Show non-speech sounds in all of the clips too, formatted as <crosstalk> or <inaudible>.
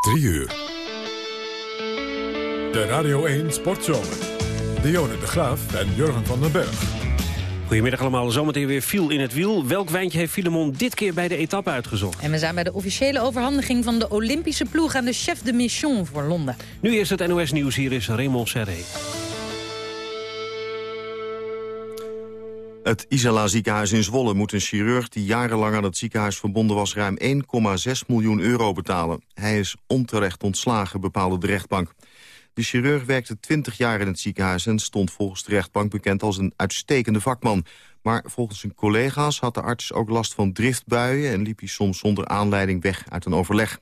3 uur. De Radio 1 Sportzomer. Dionne de Graaf en Jurgen van den Berg. Goedemiddag allemaal, zometeen weer viel in het wiel. Welk wijntje heeft Filemon dit keer bij de etappe uitgezocht? En we zijn bij de officiële overhandiging van de Olympische ploeg... aan de chef de mission voor Londen. Nu eerst het NOS Nieuws, hier is Raymond Serré. Het Isala ziekenhuis in Zwolle moet een chirurg die jarenlang aan het ziekenhuis verbonden was ruim 1,6 miljoen euro betalen. Hij is onterecht ontslagen, bepaalde de rechtbank. De chirurg werkte 20 jaar in het ziekenhuis en stond volgens de rechtbank bekend als een uitstekende vakman. Maar volgens zijn collega's had de arts ook last van driftbuien en liep hij soms zonder aanleiding weg uit een overleg.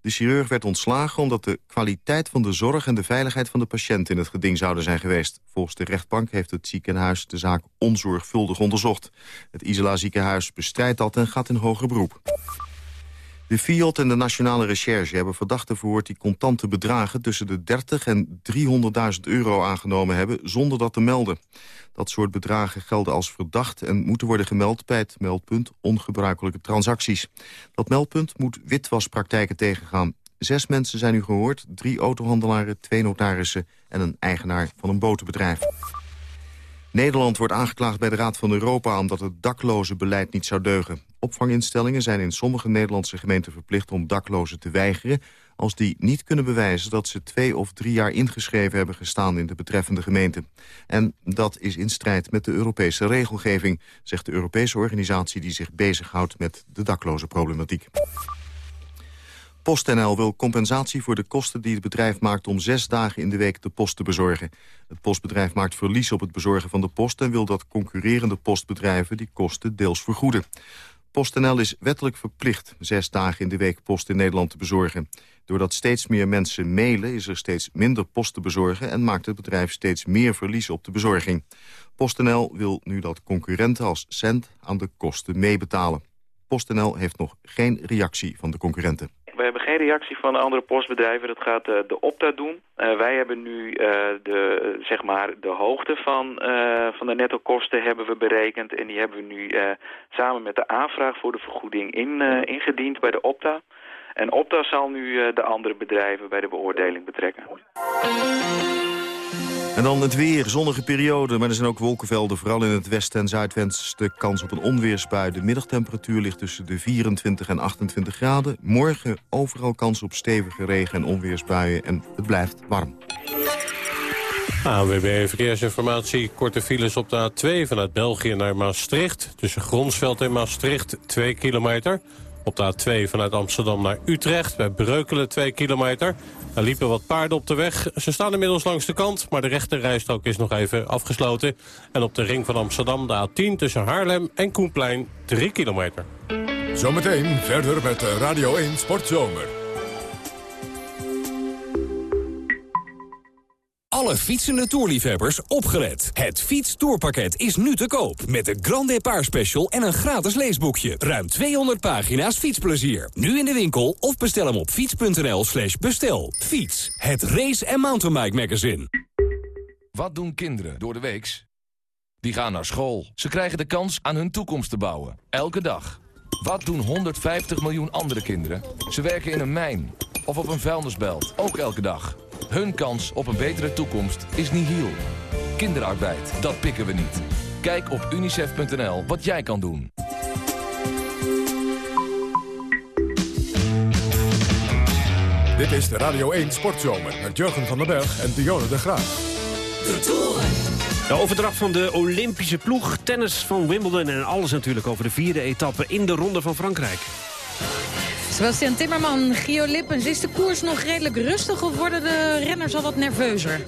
De chirurg werd ontslagen omdat de kwaliteit van de zorg... en de veiligheid van de patiënt in het geding zouden zijn geweest. Volgens de rechtbank heeft het ziekenhuis de zaak onzorgvuldig onderzocht. Het Isela ziekenhuis bestrijdt dat en gaat in hoger beroep. De Fiat en de Nationale Recherche hebben verdachten verhoord... die contante bedragen tussen de 30 en 300.000 euro aangenomen hebben... zonder dat te melden. Dat soort bedragen gelden als verdacht en moeten worden gemeld... bij het meldpunt ongebruikelijke transacties. Dat meldpunt moet witwaspraktijken tegengaan. Zes mensen zijn nu gehoord, drie autohandelaren, twee notarissen... en een eigenaar van een botenbedrijf. Nederland wordt aangeklaagd bij de Raad van Europa... omdat het dakloze beleid niet zou deugen. Opvanginstellingen zijn in sommige Nederlandse gemeenten verplicht... om daklozen te weigeren als die niet kunnen bewijzen... dat ze twee of drie jaar ingeschreven hebben gestaan in de betreffende gemeente. En dat is in strijd met de Europese regelgeving... zegt de Europese organisatie die zich bezighoudt met de dakloze problematiek. PostNL wil compensatie voor de kosten die het bedrijf maakt... om zes dagen in de week de post te bezorgen. Het postbedrijf maakt verlies op het bezorgen van de post... en wil dat concurrerende postbedrijven die kosten deels vergoeden. PostNL is wettelijk verplicht zes dagen in de week post in Nederland te bezorgen. Doordat steeds meer mensen mailen is er steeds minder post te bezorgen... en maakt het bedrijf steeds meer verlies op de bezorging. PostNL wil nu dat concurrenten als cent aan de kosten meebetalen. PostNL heeft nog geen reactie van de concurrenten. Reactie van de andere postbedrijven. Dat gaat uh, de Opta doen. Uh, wij hebben nu uh, de, zeg maar de hoogte van, van de nettokosten hebben we berekend. En die hebben we nu samen met de aanvraag voor de vergoeding in, ingediend bij de Opta. En Opta zal nu de andere bedrijven bij de beoordeling betrekken. En dan het weer, zonnige periode, maar er zijn ook wolkenvelden. Vooral in het westen en zuidwesten kans op een onweersbui. De middagtemperatuur ligt tussen de 24 en 28 graden. Morgen overal kans op stevige regen- en onweersbuien. En het blijft warm. ANWB Verkeersinformatie. Korte files op de A2 vanuit België naar Maastricht. Tussen Gronsveld en Maastricht 2 kilometer. Op de A2 vanuit Amsterdam naar Utrecht. Bij Breukelen 2 kilometer. Er liepen wat paarden op de weg. Ze staan inmiddels langs de kant, maar de rechterrijstrook is nog even afgesloten. En op de ring van Amsterdam de A10 tussen Haarlem en Koenplein 3 kilometer. Zometeen verder met Radio 1 Sportzomer. Alle fietsende toerliefhebbers opgelet. Het fietstoerpakket is nu te koop. Met de Grand Depart Special en een gratis leesboekje. Ruim 200 pagina's fietsplezier. Nu in de winkel of bestel hem op fiets.nl slash bestel. Fiets, het race- en mountainbike magazine. Wat doen kinderen door de weeks? Die gaan naar school. Ze krijgen de kans aan hun toekomst te bouwen. Elke dag. Wat doen 150 miljoen andere kinderen? Ze werken in een mijn of op een vuilnisbelt. Ook elke dag. Hun kans op een betere toekomst is nihil. Kinderarbeid, dat pikken we niet. Kijk op unicef.nl wat jij kan doen. Dit is de Radio 1 Sportzomer met Jurgen van den Berg en Dionne de Graaf. De. De overdracht van de Olympische ploeg, tennis van Wimbledon... en alles natuurlijk over de vierde etappe in de Ronde van Frankrijk. Sebastian Timmerman, Gio Lippens, is de koers nog redelijk rustig... of worden de renners al wat nerveuzer?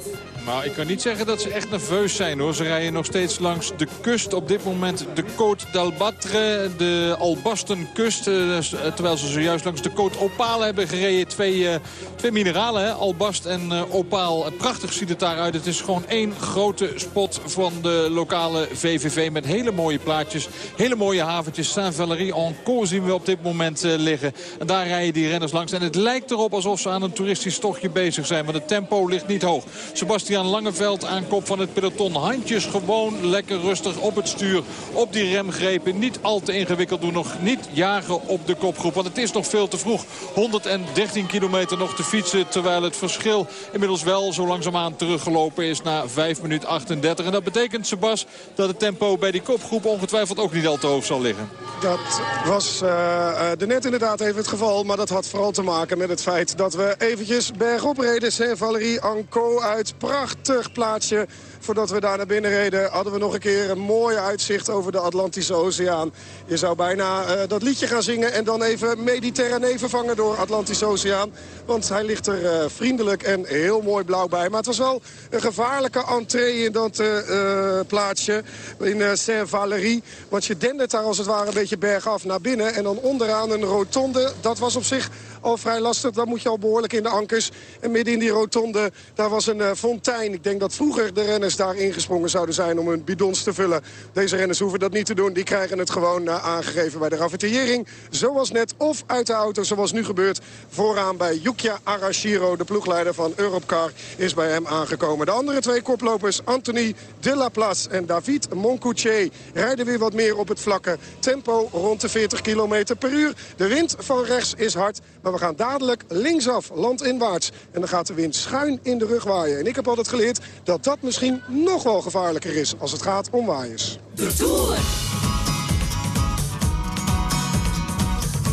Maar ik kan niet zeggen dat ze echt nerveus zijn hoor. Ze rijden nog steeds langs de kust. Op dit moment de Côte d'Albatre, de Albastenkust. Eh, terwijl ze zojuist langs de Côte Opale hebben gereden. Twee, uh, twee mineralen, hè? Albast en Opaal. Prachtig ziet het daaruit. Het is gewoon één grote spot van de lokale VVV. Met hele mooie plaatjes. Hele mooie haventjes. Saint-Valery-en-Caux zien we op dit moment liggen. En daar rijden die renners langs. En het lijkt erop alsof ze aan een toeristisch tochtje bezig zijn. Want het tempo ligt niet hoog. Sebastian Langeveld aan kop van het peloton. Handjes gewoon lekker rustig op het stuur. Op die remgrepen. Niet al te ingewikkeld doen. Nog niet jagen op de kopgroep. Want het is nog veel te vroeg. 113 kilometer nog te fietsen. Terwijl het verschil inmiddels wel zo langzaamaan teruggelopen is na 5 minuten 38. En dat betekent, Sebas, dat het tempo bij die kopgroep ongetwijfeld ook niet al te hoog zal liggen. Dat was uh, net inderdaad even het geval. Maar dat had vooral te maken met het feit dat we eventjes bergop reden. Saint-Valerie Anco uit. Prachtig plaatsje Voordat we daar naar binnen reden hadden we nog een keer een mooi uitzicht over de Atlantische Oceaan. Je zou bijna uh, dat liedje gaan zingen en dan even Mediterranee vervangen door Atlantische Oceaan. Want hij ligt er uh, vriendelijk en heel mooi blauw bij. Maar het was wel een gevaarlijke entree in dat uh, plaatsje in Saint-Valery. Want je dendert daar als het ware een beetje bergaf naar binnen. En dan onderaan een rotonde. Dat was op zich al vrij lastig. Dan moet je al behoorlijk in de ankers. En midden in die rotonde, daar was een fontein. Ik denk dat vroeger de renners daar ingesprongen zouden zijn om hun bidons te vullen. Deze renners hoeven dat niet te doen. Die krijgen het gewoon uh, aangegeven bij de ravitaillering. Zoals net of uit de auto, zoals nu gebeurt. Vooraan bij Yukia Arashiro, de ploegleider van Europcar, is bij hem aangekomen. De andere twee koplopers, Anthony de la Place en David Moncoutier, rijden weer wat meer op het vlakke. Tempo rond de 40 km per uur. De wind van rechts is hard, maar we gaan dadelijk linksaf, landinwaarts. En dan gaat de wind schuin in de rug waaien. En ik heb altijd geleerd dat dat misschien nog wel gevaarlijker is als het gaat om waaiers. De Tour.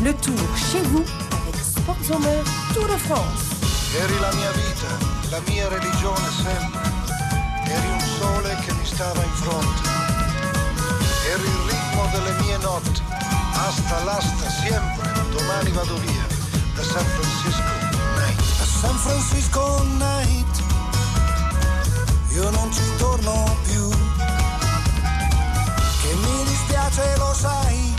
Le Tour chez vous avec Sportzomer Tour de France. Eri la mia vita, la mia religione sempre. Eri un sole che mi stava in fronte. Eri il ritmo delle mie notti. Hasta l'asta sempre, domani vado via. Da San Francisco Night. Da San Francisco Night io non ci torno più. Che mi dispiace lo sai,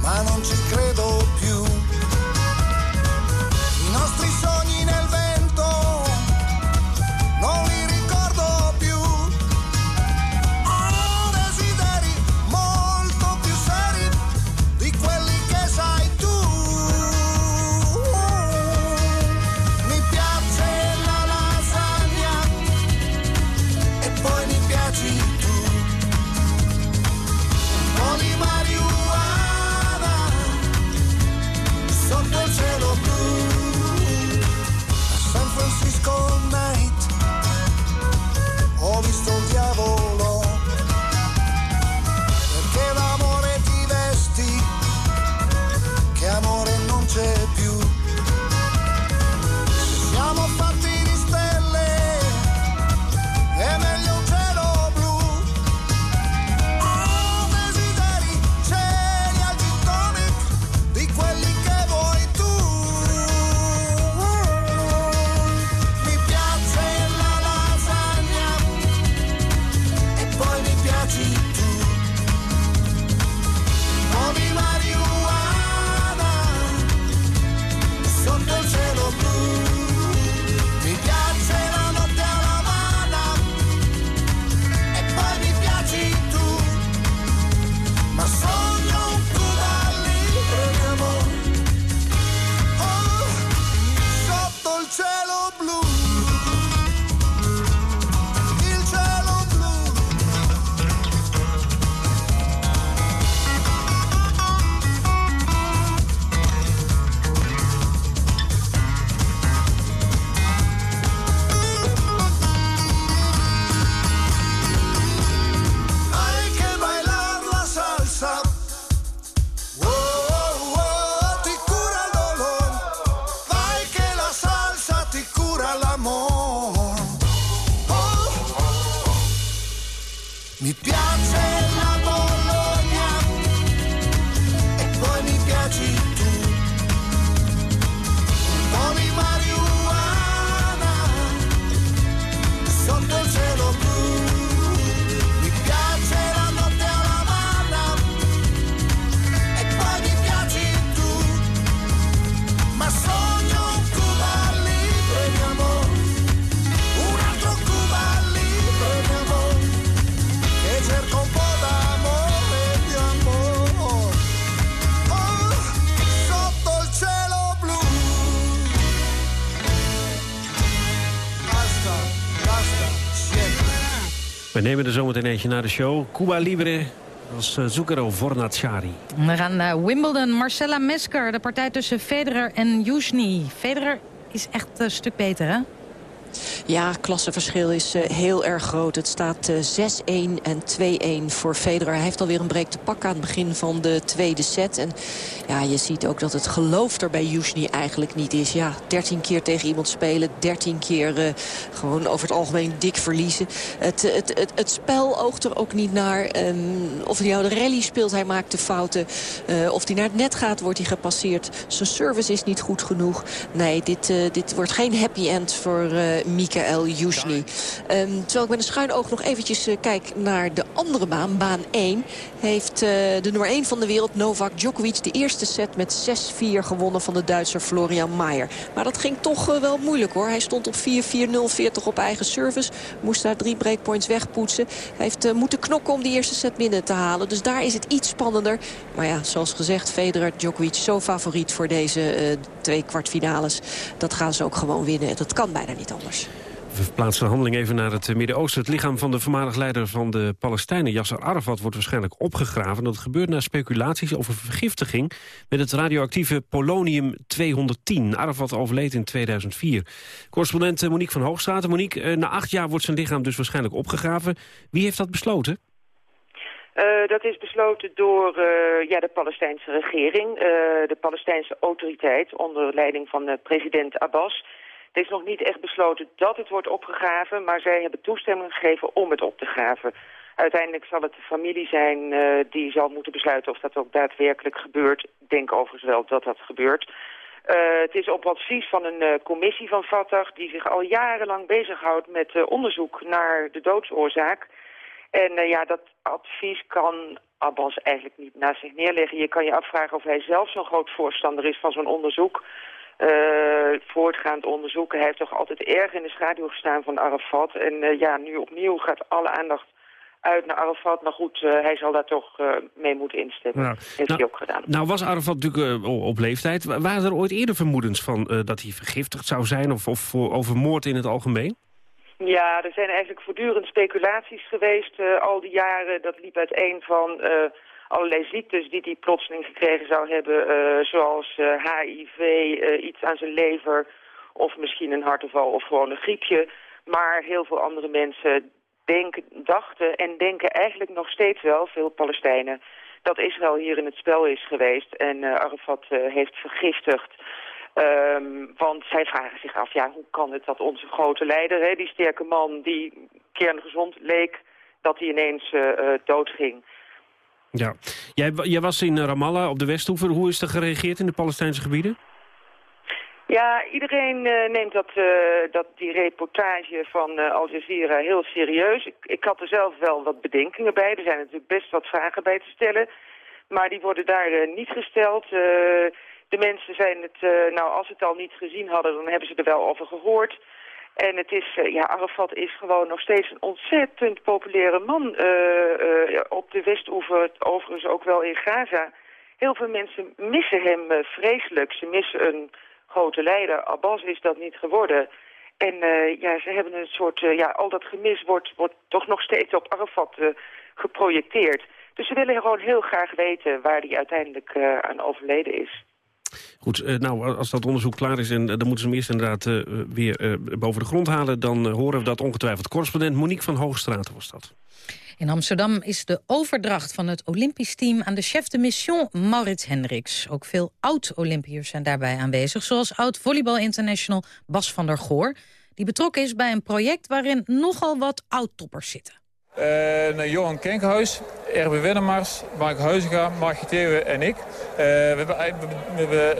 ma non ci credo più. San Francisco eentje naar de show. Cuba Libre als uh, Zucchero Vornacari. We gaan naar Wimbledon. Marcella Mesker, de partij tussen Federer en Jusni. Federer is echt een stuk beter, hè? Ja, klassenverschil is uh, heel erg groot. Het staat uh, 6-1 en 2-1 voor Federer. Hij heeft alweer een break te pakken aan het begin van de tweede set. En ja, je ziet ook dat het geloof er bij Yushni eigenlijk niet is. Ja, 13 keer tegen iemand spelen, 13 keer uh, gewoon over het algemeen dik verliezen. Het, het, het, spel oogt er ook niet naar. Um, of hij nou de rally speelt, hij maakt de fouten. Of hij naar het net gaat, wordt hij gepasseerd. Zijn service is niet goed genoeg. Nee, dit, dit wordt geen happy end voor Mikael Yushni. Um, terwijl ik met een schuin oog nog eventjes kijk naar de andere baan, baan 1... heeft de nummer 1 van de wereld, Novak Djokovic, de eerste set met 6-4 gewonnen van de Duitser Florian Maier. Maar dat ging toch uh, wel moeilijk hoor. Hij stond op 4-4-0, 40 op eigen service. Moest daar drie breakpoints wegpoetsen. Hij heeft moeten knokken om die eerste set binnen te halen. Dus daar is het iets spannender. Maar ja, zoals gezegd, Federer, Djokovic zo favoriet voor deze uh, twee kwartfinales. Dat gaan ze ook gewoon winnen. Dat kan bijna niet anders. We verplaatsen de handeling even naar het Midden-Oosten. Het lichaam van de voormalig leider van de Palestijnen, Yasser Arafat, wordt waarschijnlijk opgegraven. Dat gebeurt na speculaties over vergiftiging met het radioactieve polonium-210. Arafat overleed in 2004. Correspondent Monique van Hoogstraten. Monique, na acht jaar wordt zijn lichaam dus waarschijnlijk opgegraven. Wie heeft dat besloten? Uh, dat is besloten door uh, ja, de Palestijnse regering, uh, de Palestijnse autoriteit onder leiding van president Abbas. Het is nog niet echt besloten dat het wordt opgegraven, maar zij hebben toestemming gegeven om het op te graven. Uiteindelijk zal het de familie zijn die zal moeten besluiten of dat ook daadwerkelijk gebeurt. Denk overigens wel dat dat gebeurt. Het is op advies van een commissie van Fatah die zich al jarenlang bezighoudt met onderzoek naar de doodsoorzaak. En ja, dat advies kan Abbas eigenlijk niet naast zich neerleggen. Je kan je afvragen of hij zelf zo'n groot voorstander is van zo'n onderzoek. Uh, voortgaand onderzoeken. Hij heeft toch altijd erg in de schaduw gestaan van Arafat. En uh, ja, nu opnieuw gaat alle aandacht uit naar Arafat. Maar goed, uh, hij zal daar toch mee moeten instemmen. Nou, heeft nou, hij ook gedaan. Nou was Arafat natuurlijk op leeftijd. Waren er ooit eerder vermoedens van dat hij vergiftigd zou zijn... of, of voor, over moord in het algemeen? Ja, er zijn eigenlijk voortdurend speculaties geweest al die jaren. Dat liep uiteen van allerlei ziektes die hij plotseling gekregen zou hebben, uh, zoals HIV, iets aan zijn lever of misschien een hartaanval of gewoon een griepje. Maar heel veel andere mensen denken, dachten en denken eigenlijk nog steeds wel, veel Palestijnen, dat Israël hier in het spel is geweest en Arafat heeft vergiftigd. Um, want zij vragen zich af, ja, hoe kan het dat onze grote leider, hè, die sterke man die kerngezond leek, dat hij ineens doodging. Ja. Jij, jij was in Ramallah op de Westhoever. Hoe is er gereageerd in de Palestijnse gebieden? Ja, iedereen uh, neemt dat, uh, dat, die reportage van uh, Al Jazeera heel serieus. Ik, ik had er zelf wel wat bedenkingen bij. Er zijn natuurlijk best wat vragen bij te stellen. Maar die worden daar niet gesteld. De mensen zijn het, nou als ze het al niet gezien hadden, dan hebben ze er wel over gehoord. En het is, uh, ja, Arafat is gewoon nog steeds een ontzettend populaire man uh, op de Westoever, overigens ook wel in Gaza. Heel veel mensen missen hem vreselijk. Ze missen een grote leider. Abbas is dat niet geworden. En ja, ze hebben een soort, ja, al dat gemis wordt, wordt toch nog steeds op Arafat geprojecteerd. Dus ze willen gewoon heel graag weten waar hij uiteindelijk aan overleden is. Goed, uh, nou, als dat onderzoek klaar is en uh, dan moeten ze hem eerst inderdaad uh, weer boven de grond halen... dan horen we dat ongetwijfeld. Correspondent Monique van Hoogstraten was dat. In Amsterdam is de overdracht van het Olympisch team aan de chef de mission Maurits Hendricks. Ook veel oud-Olympiërs zijn daarbij aanwezig, zoals oud-volleybal international Bas van der Goor... die betrokken is bij een project waarin nogal wat oud-toppers zitten. Uh, Johan Kenkhuis, Erbe Wennemars, Mark Huizinga, Mark Theeuwe en ik. Uh, we hebben, we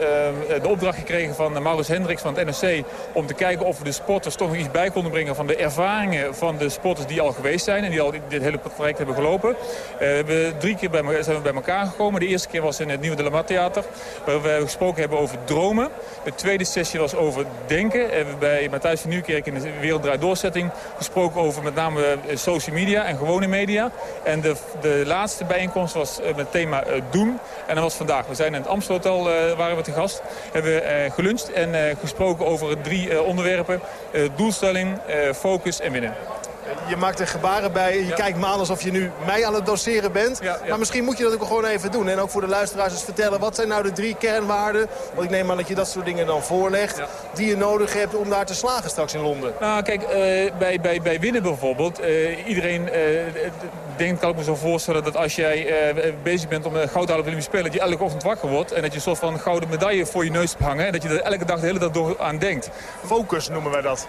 uh, de opdracht gekregen van Maurits Hendricks van het NOC... om te kijken of we de sporters toch nog iets bij konden brengen... van de ervaringen van de sporters die al geweest zijn... en die al dit hele project hebben gelopen. we hebben drie keer bij, zijn bij elkaar gekomen. De eerste keer was in het Nieuwe de Lamar Theater... waar we gesproken hebben over dromen. De tweede sessie was over denken. We hebben bij Matthijs van Nieuwkerk in de Wereld Doorzetting... gesproken over met name social media en gewone media. En de, de laatste bijeenkomst was met het thema uh, doen. En dat was vandaag. We zijn in het Amstelhotel, uh, waren we te gast. Hebben geluncht en gesproken over drie onderwerpen. doelstelling, focus en winnen. Je maakt er gebaren bij. Je kijkt me aan alsof je nu mij aan het doseren bent. Maar misschien moet je dat ook gewoon even doen. En ook voor de luisteraars eens vertellen. Wat zijn nou de drie kernwaarden? Want ik neem aan dat je dat soort dingen dan voorlegt. Die je nodig hebt om daar te slagen straks in Londen. Nou, kijk, bij, bij, bij winnen bijvoorbeeld. iedereen denkt, kan ik me zo voorstellen, dat als jij bezig bent om goud te halen op de Spelen... dat je elke ochtend wakker wordt. En dat je een soort van gouden medaille voor je neus hebt hangen. En dat je er elke dag de hele dag door aan denkt. Focus noemen wij dat.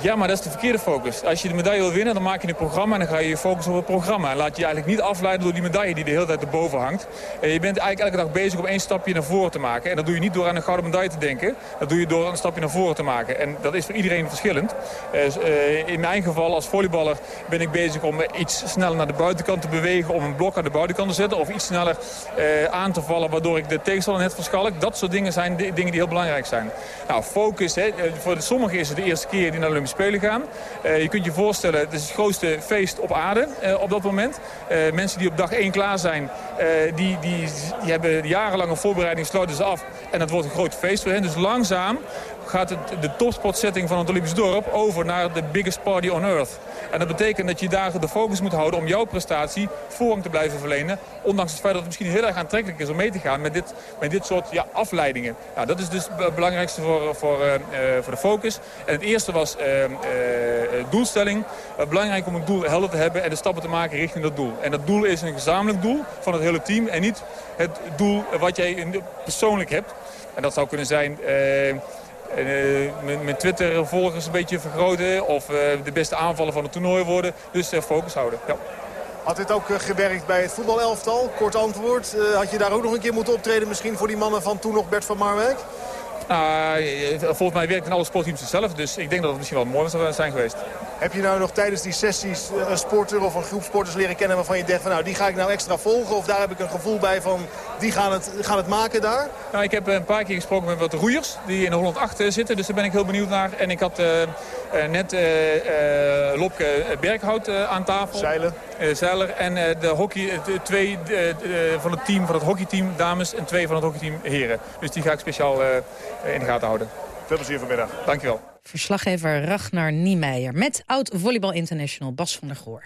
Ja, maar dat is de verkeerde focus. Als je de medaille wil winnen, dan maak je een programma... en dan ga je je focussen op het programma. En laat je je eigenlijk niet afleiden door die medaille die de hele tijd erboven hangt. En je bent eigenlijk elke dag bezig om één stapje naar voren te maken. En dat doe je niet door aan een gouden medaille te denken. Dat doe je door een stapje naar voren te maken. En dat is voor iedereen verschillend. Dus, uh, in mijn geval als volleyballer ben ik bezig om iets sneller naar de buitenkant te bewegen... om een blok aan de buitenkant te zetten. Of iets sneller uh, aan te vallen, waardoor ik de tegenstander net verschalk. Dat soort dingen zijn dingen die heel belangrijk zijn. Nou, focus, hè, eh, voor sommigen is het de eerste keer die naar de Spelen gaan. Uh, je kunt je voorstellen, het is het grootste feest op aarde uh, op dat moment. Uh, mensen die op dag 1 klaar zijn, die, die, die hebben jarenlange voorbereiding, sluiten ze af. En dat wordt een groot feest voor hen. Dus langzaam gaat het, de topspotsetting van het Olympisch dorp over naar de biggest party on earth. En dat betekent dat je daar de focus moet houden om jouw prestatie voorrang te blijven verlenen. Ondanks het feit dat het misschien heel erg aantrekkelijk is om mee te gaan met dit, met dit soort ja, afleidingen. Nou, dat is dus het belangrijkste voor, voor, uh, voor de focus. En het eerste was uh, doelstelling. belangrijk om een doel helder te hebben en de stappen te maken richting dat doel. En dat doel is een gezamenlijk doel van het hele team en niet het doel wat jij persoonlijk hebt. En dat zou kunnen zijn mijn Twitter-volgers een beetje vergroten. Of uh, de beste aanvallen van het toernooi worden. Dus uh, focus houden. Ja. Had dit ook gewerkt bij het voetbalelftal? Kort antwoord. had je daar ook nog een keer moeten optreden misschien voor die mannen van toen nog Bert van Marwijk? Nou, volgens mij werkt in alle sportteams hetzelfde. Dus ik denk dat het misschien wel mooi zou zijn geweest. Heb je nou nog tijdens die sessies een sporter of een groep sporters leren kennen... waarvan je denkt van nou die ga ik nou extra volgen? Of daar heb ik een gevoel bij van die gaan het, gaan het maken daar? Nou, ik heb een paar keer gesproken met wat roeiers die in Holland 8 zitten. Dus daar ben ik heel benieuwd naar. En ik had uh, net uh, uh, Lopke Berghout aan tafel. Zeilen. Zeiler. En de hockey, twee van het team, van het hockeyteam dames en twee van het hockeyteam heren. Dus die ga ik speciaal in de gaten houden. Veel plezier vanmiddag. Dankjewel. Verslaggever Ragnar Niemeyer met oud-volleybal international Bas van der Goor.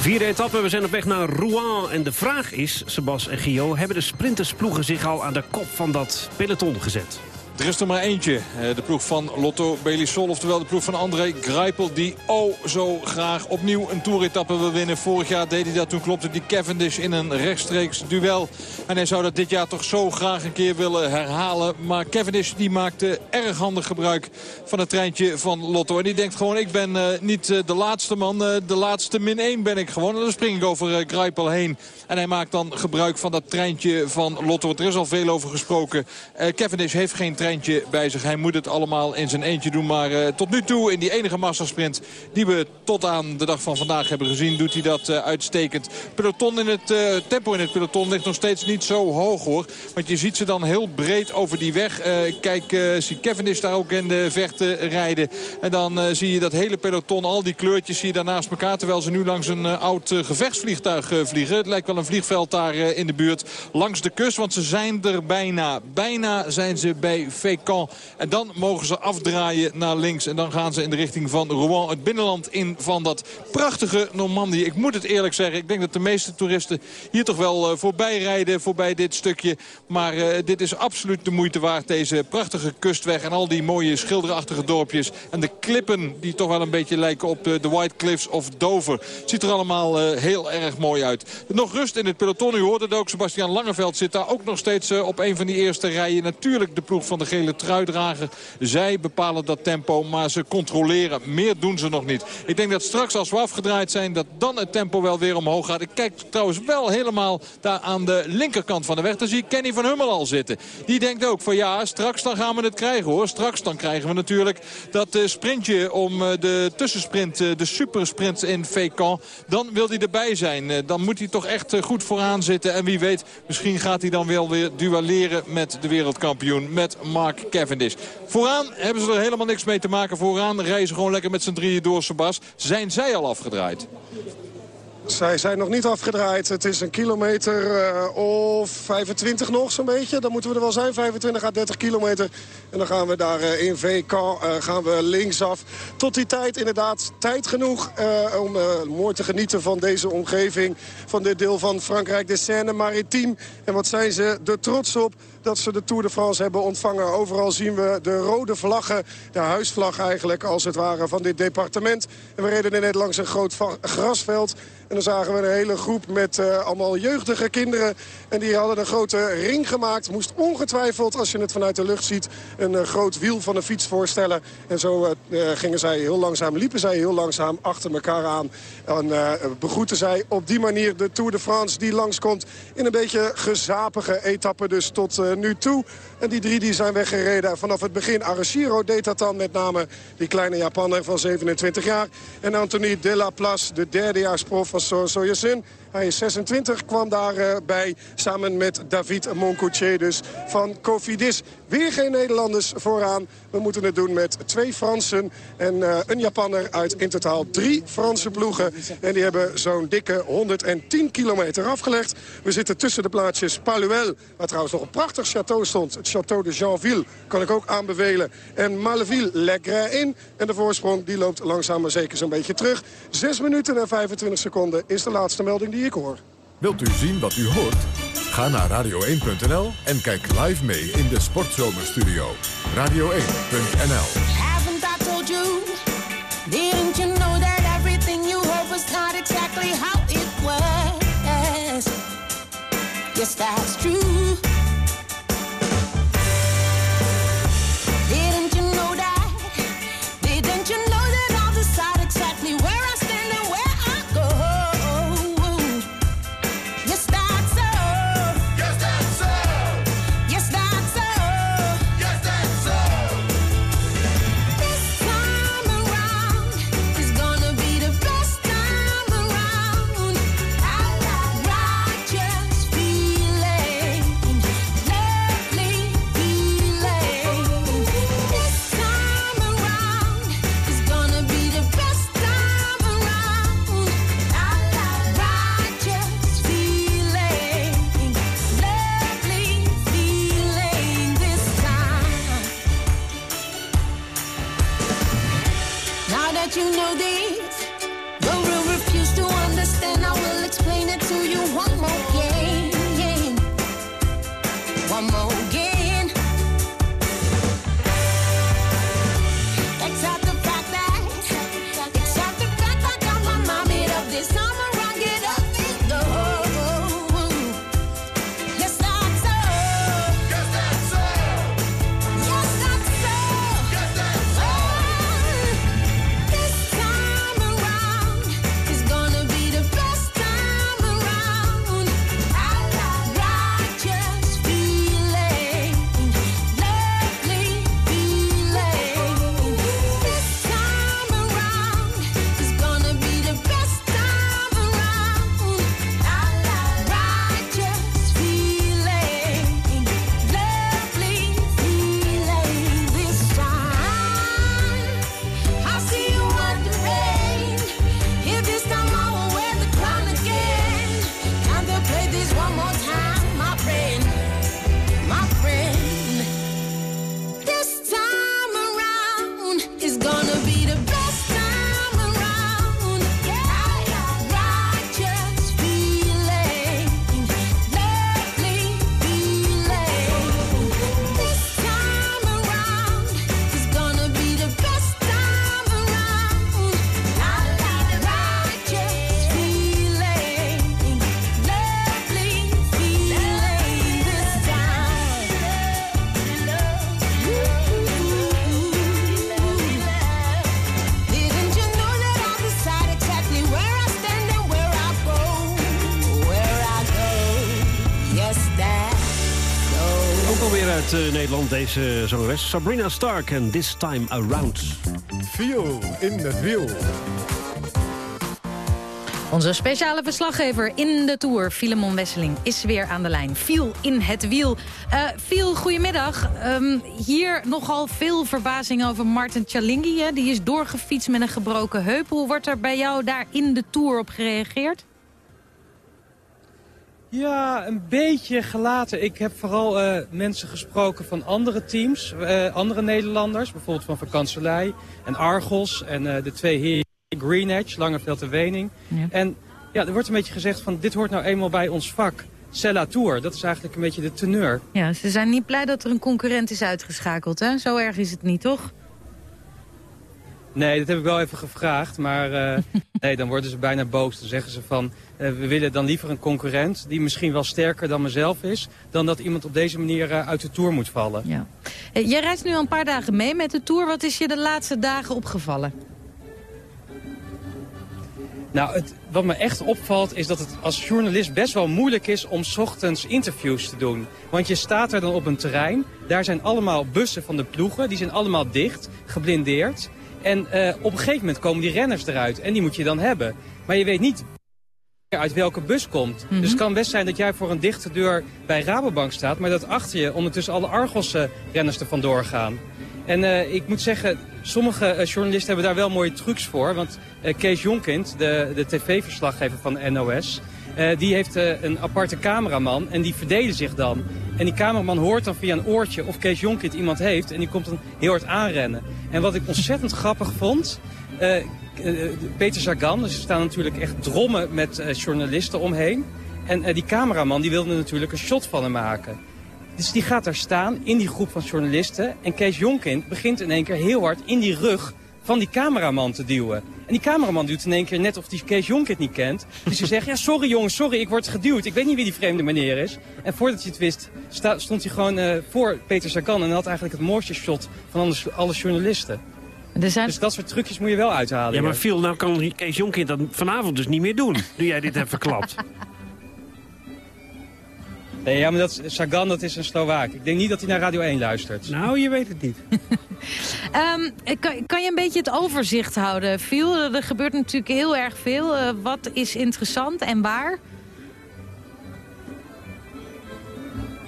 Vierde etappe, we zijn op weg naar Rouen. En de vraag is, Sebas en Gio, hebben de sprintersploegen zich al aan de kop van dat peloton gezet? Er is er maar eentje. Eh, de ploeg van Lotto Belisol. Oftewel de ploeg van André Greipel. Die oh zo graag opnieuw een toeretappe wil winnen. Vorig jaar deed hij dat. Toen klopte die Cavendish in een rechtstreeks duel. En hij zou dat dit jaar toch zo graag een keer willen herhalen. Maar Cavendish die maakte erg handig gebruik van het treintje van Lotto. En die denkt gewoon ik ben uh, niet uh, de laatste man. De laatste min 1 ben ik gewoon. En dan spring ik over Greipel heen. En hij maakt dan gebruik van dat treintje van Lotto. Er is al veel over gesproken. Cavendish heeft geen treintje treintje bij zich. Hij moet het allemaal in zijn eentje doen. Maar uh, tot nu toe in die enige massasprint die we tot aan de dag van vandaag hebben gezien... doet hij dat uh, uitstekend. Peloton in het, uh, tempo in het peloton ligt nog steeds niet zo hoog hoor. Want je ziet ze dan heel breed over die weg. kijk, zie Cavendish daar ook in de vechten rijden. En dan zie je dat hele peloton, al die kleurtjes zie je daar elkaar... terwijl ze nu langs een oud gevechtsvliegtuig vliegen. Het lijkt wel een vliegveld daar in de buurt. Langs de kust, want ze zijn er bijna. Bijna zijn ze bij Fécamp. En dan mogen ze afdraaien naar links. En dan gaan ze in de richting van Rouen, het binnenland in van dat prachtige Normandie. Ik moet het eerlijk zeggen, ik denk dat de meeste toeristen hier toch wel uh, voorbij rijden, voorbij dit stukje. Maar uh, dit is absoluut de moeite waard, deze prachtige kustweg en al die mooie schilderachtige dorpjes. En de klippen die toch wel een beetje lijken op de, de White Cliffs of Dover. Ziet er allemaal heel erg mooi uit. Nog rust in het peloton, u hoort het ook. Sebastian Langeveld zit daar ook nog steeds op een van die eerste rijen. Natuurlijk de ploeg van de gele truidrager. Zij bepalen dat tempo, maar ze controleren. Meer doen ze nog niet. Ik denk dat straks als we afgedraaid zijn, dat dan het tempo wel weer omhoog gaat. Ik kijk trouwens wel helemaal daar aan de linkerkant van de weg. Daar zie ik Kenny van Hummel al zitten. Die denkt ook van ja, straks dan gaan we het krijgen hoor. Straks dan krijgen we natuurlijk dat uh, sprintje om uh, de tussensprint, uh, de supersprint in Fécamp. Dan wil hij erbij zijn. dan moet hij toch echt goed vooraan zitten. En wie weet, misschien gaat hij dan wel weer duelleren met de wereldkampioen. Met Mark Cavendish. Vooraan hebben ze er helemaal niks mee te maken. Vooraan rijden ze gewoon lekker met z'n drieën door, Sebas. Zijn zij al afgedraaid? Zij zijn nog niet afgedraaid. Het is een kilometer uh, of 25 nog zo'n beetje. Dan moeten we er wel zijn, 25 à 30 kilometer. En dan gaan we daar uh, in VK uh, gaan we linksaf. Tot die tijd inderdaad tijd genoeg om mooi te genieten van deze omgeving. Van dit deel van Frankrijk, de Seine-Maritime. En wat zijn ze er trots op dat ze de Tour de France hebben ontvangen. Overal zien we de rode vlaggen, de huisvlag eigenlijk als het ware van dit departement. En we reden net langs een groot grasveld. En dan zagen we een hele groep met uh, allemaal jeugdige kinderen. En die hadden een grote ring gemaakt. Moest ongetwijfeld, als je het vanuit de lucht ziet... een uh, groot wiel van een fiets voorstellen. En zo uh, gingen zij heel langzaam, liepen zij heel langzaam achter elkaar aan. En begroeten zij op die manier de Tour de France die langskomt... in een beetje gezapige etappe dus tot nu toe. En die drie die zijn weggereden vanaf het begin. Arashiro deed dat dan met name die kleine Japaner van 27 jaar. En Anthony de la Place, de derdejaarsprof van. Hij is 26, kwam daarbij uh, samen met David Moncoutier dus van Cofidis. Weer geen Nederlanders vooraan. We moeten het doen met twee Fransen en uh, een Japanner uit in totaal drie Franse ploegen. En die hebben zo'n dikke 110 kilometer afgelegd. We zitten tussen de plaatsjes Paluel, waar trouwens nog een prachtig château stond. Château de Jeanville kan ik ook aanbevelen. En Maleville, in. En de voorsprong die loopt langzaam maar zeker zo'n beetje terug. 6 minuten en 25 seconden is de laatste melding die ik hoor. Wilt u zien wat u hoort? Ga naar radio1.nl en kijk live mee in de Sportzomerstudio. Radio1.nl Haven't I told you? Didn't you know that everything you hope was not exactly how it was? Yes, that's true. Deze zangeres. Sabrina Stark en This Time Around. Feel in het wiel. Onze speciale verslaggever in de Tour, Filemon Wesseling, is weer aan de lijn. Viel in het wiel. Uh, Viel, goedemiddag. Um, hier nogal veel verbazing over Martin Chalingi. Hè? Die is doorgefietst met een gebroken heup. Hoe wordt er bij jou daar in de Tour op gereageerd? Ja, een beetje gelaten. Ik heb vooral uh, mensen gesproken van andere teams, uh, andere Nederlanders. Bijvoorbeeld van Vakantselij en Argos en uh, de twee heren Green Edge, Langeveld en Wening. Ja. En ja, er wordt een beetje gezegd van dit hoort nou eenmaal bij ons vak. Cella Tour, dat is eigenlijk een beetje de teneur. Ja, ze zijn niet blij dat er een concurrent is uitgeschakeld, hè? Zo erg is het niet, toch? Nee, dat heb ik wel even gevraagd, maar uh, <laughs> nee, dan worden ze bijna boos. Dan zeggen ze van, uh, we willen dan liever een concurrent die misschien wel sterker dan mezelf is... dan dat iemand op deze manier uh, uit de Tour moet vallen. Ja. jij reist nu al een paar dagen mee met de Tour. Wat is je de laatste dagen opgevallen? Nou, het, wat me echt opvalt is dat het als journalist best wel moeilijk is om s ochtends interviews te doen. Want je staat er dan op een terrein, daar zijn allemaal bussen van de ploegen, die zijn allemaal dicht, geblindeerd. En uh, op een gegeven moment komen die renners eruit en die moet je dan hebben. Maar je weet niet uit welke bus komt. Mm -hmm. Dus het kan best zijn dat jij voor een dichte deur bij Rabobank staat... maar dat achter je ondertussen alle Argos-renners er vandoor gaan. En uh, ik moet zeggen, sommige uh, journalisten hebben daar wel mooie trucs voor. Want uh, Kees Jonkind, de, de tv-verslaggever van de NOS... die heeft een aparte cameraman en die verdelen zich dan. En die cameraman hoort dan via een oortje of Kees Jonkind iemand heeft... en die komt dan heel hard aanrennen. En wat ik ontzettend <laughs> grappig vond... Peter Sagan, dus er staan natuurlijk echt drommen met journalisten omheen. En die cameraman die wilde natuurlijk een shot van hem maken... Dus die gaat daar staan in die groep van journalisten. En Kees Jonkind begint in één keer heel hard in die rug van die cameraman te duwen. En die cameraman duwt in één keer net of die Kees Jonkind niet kent. Dus hij zegt, ja sorry jongens, sorry, ik word geduwd. Ik weet niet wie die vreemde meneer is. En voordat hij het wist, stond hij gewoon uh, voor Peter Sagan. En had eigenlijk het mooiste shot van alle, alle journalisten. Zijn... Dus dat soort trucjes moet je wel uithalen. Ja, maar Phil, nou kan Kees Jonkind dat vanavond dus niet meer doen. Nu jij dit hebt verklapt. <laughs> Nee, ja, maar dat, Sagan, dat is een Slovaak. Ik denk niet dat hij naar Radio 1 luistert. Nou, je weet het niet. um, <laughs> kan, kan, je een beetje het overzicht houden, Phil? Er gebeurt natuurlijk heel erg veel. Uh, wat is interessant en waar?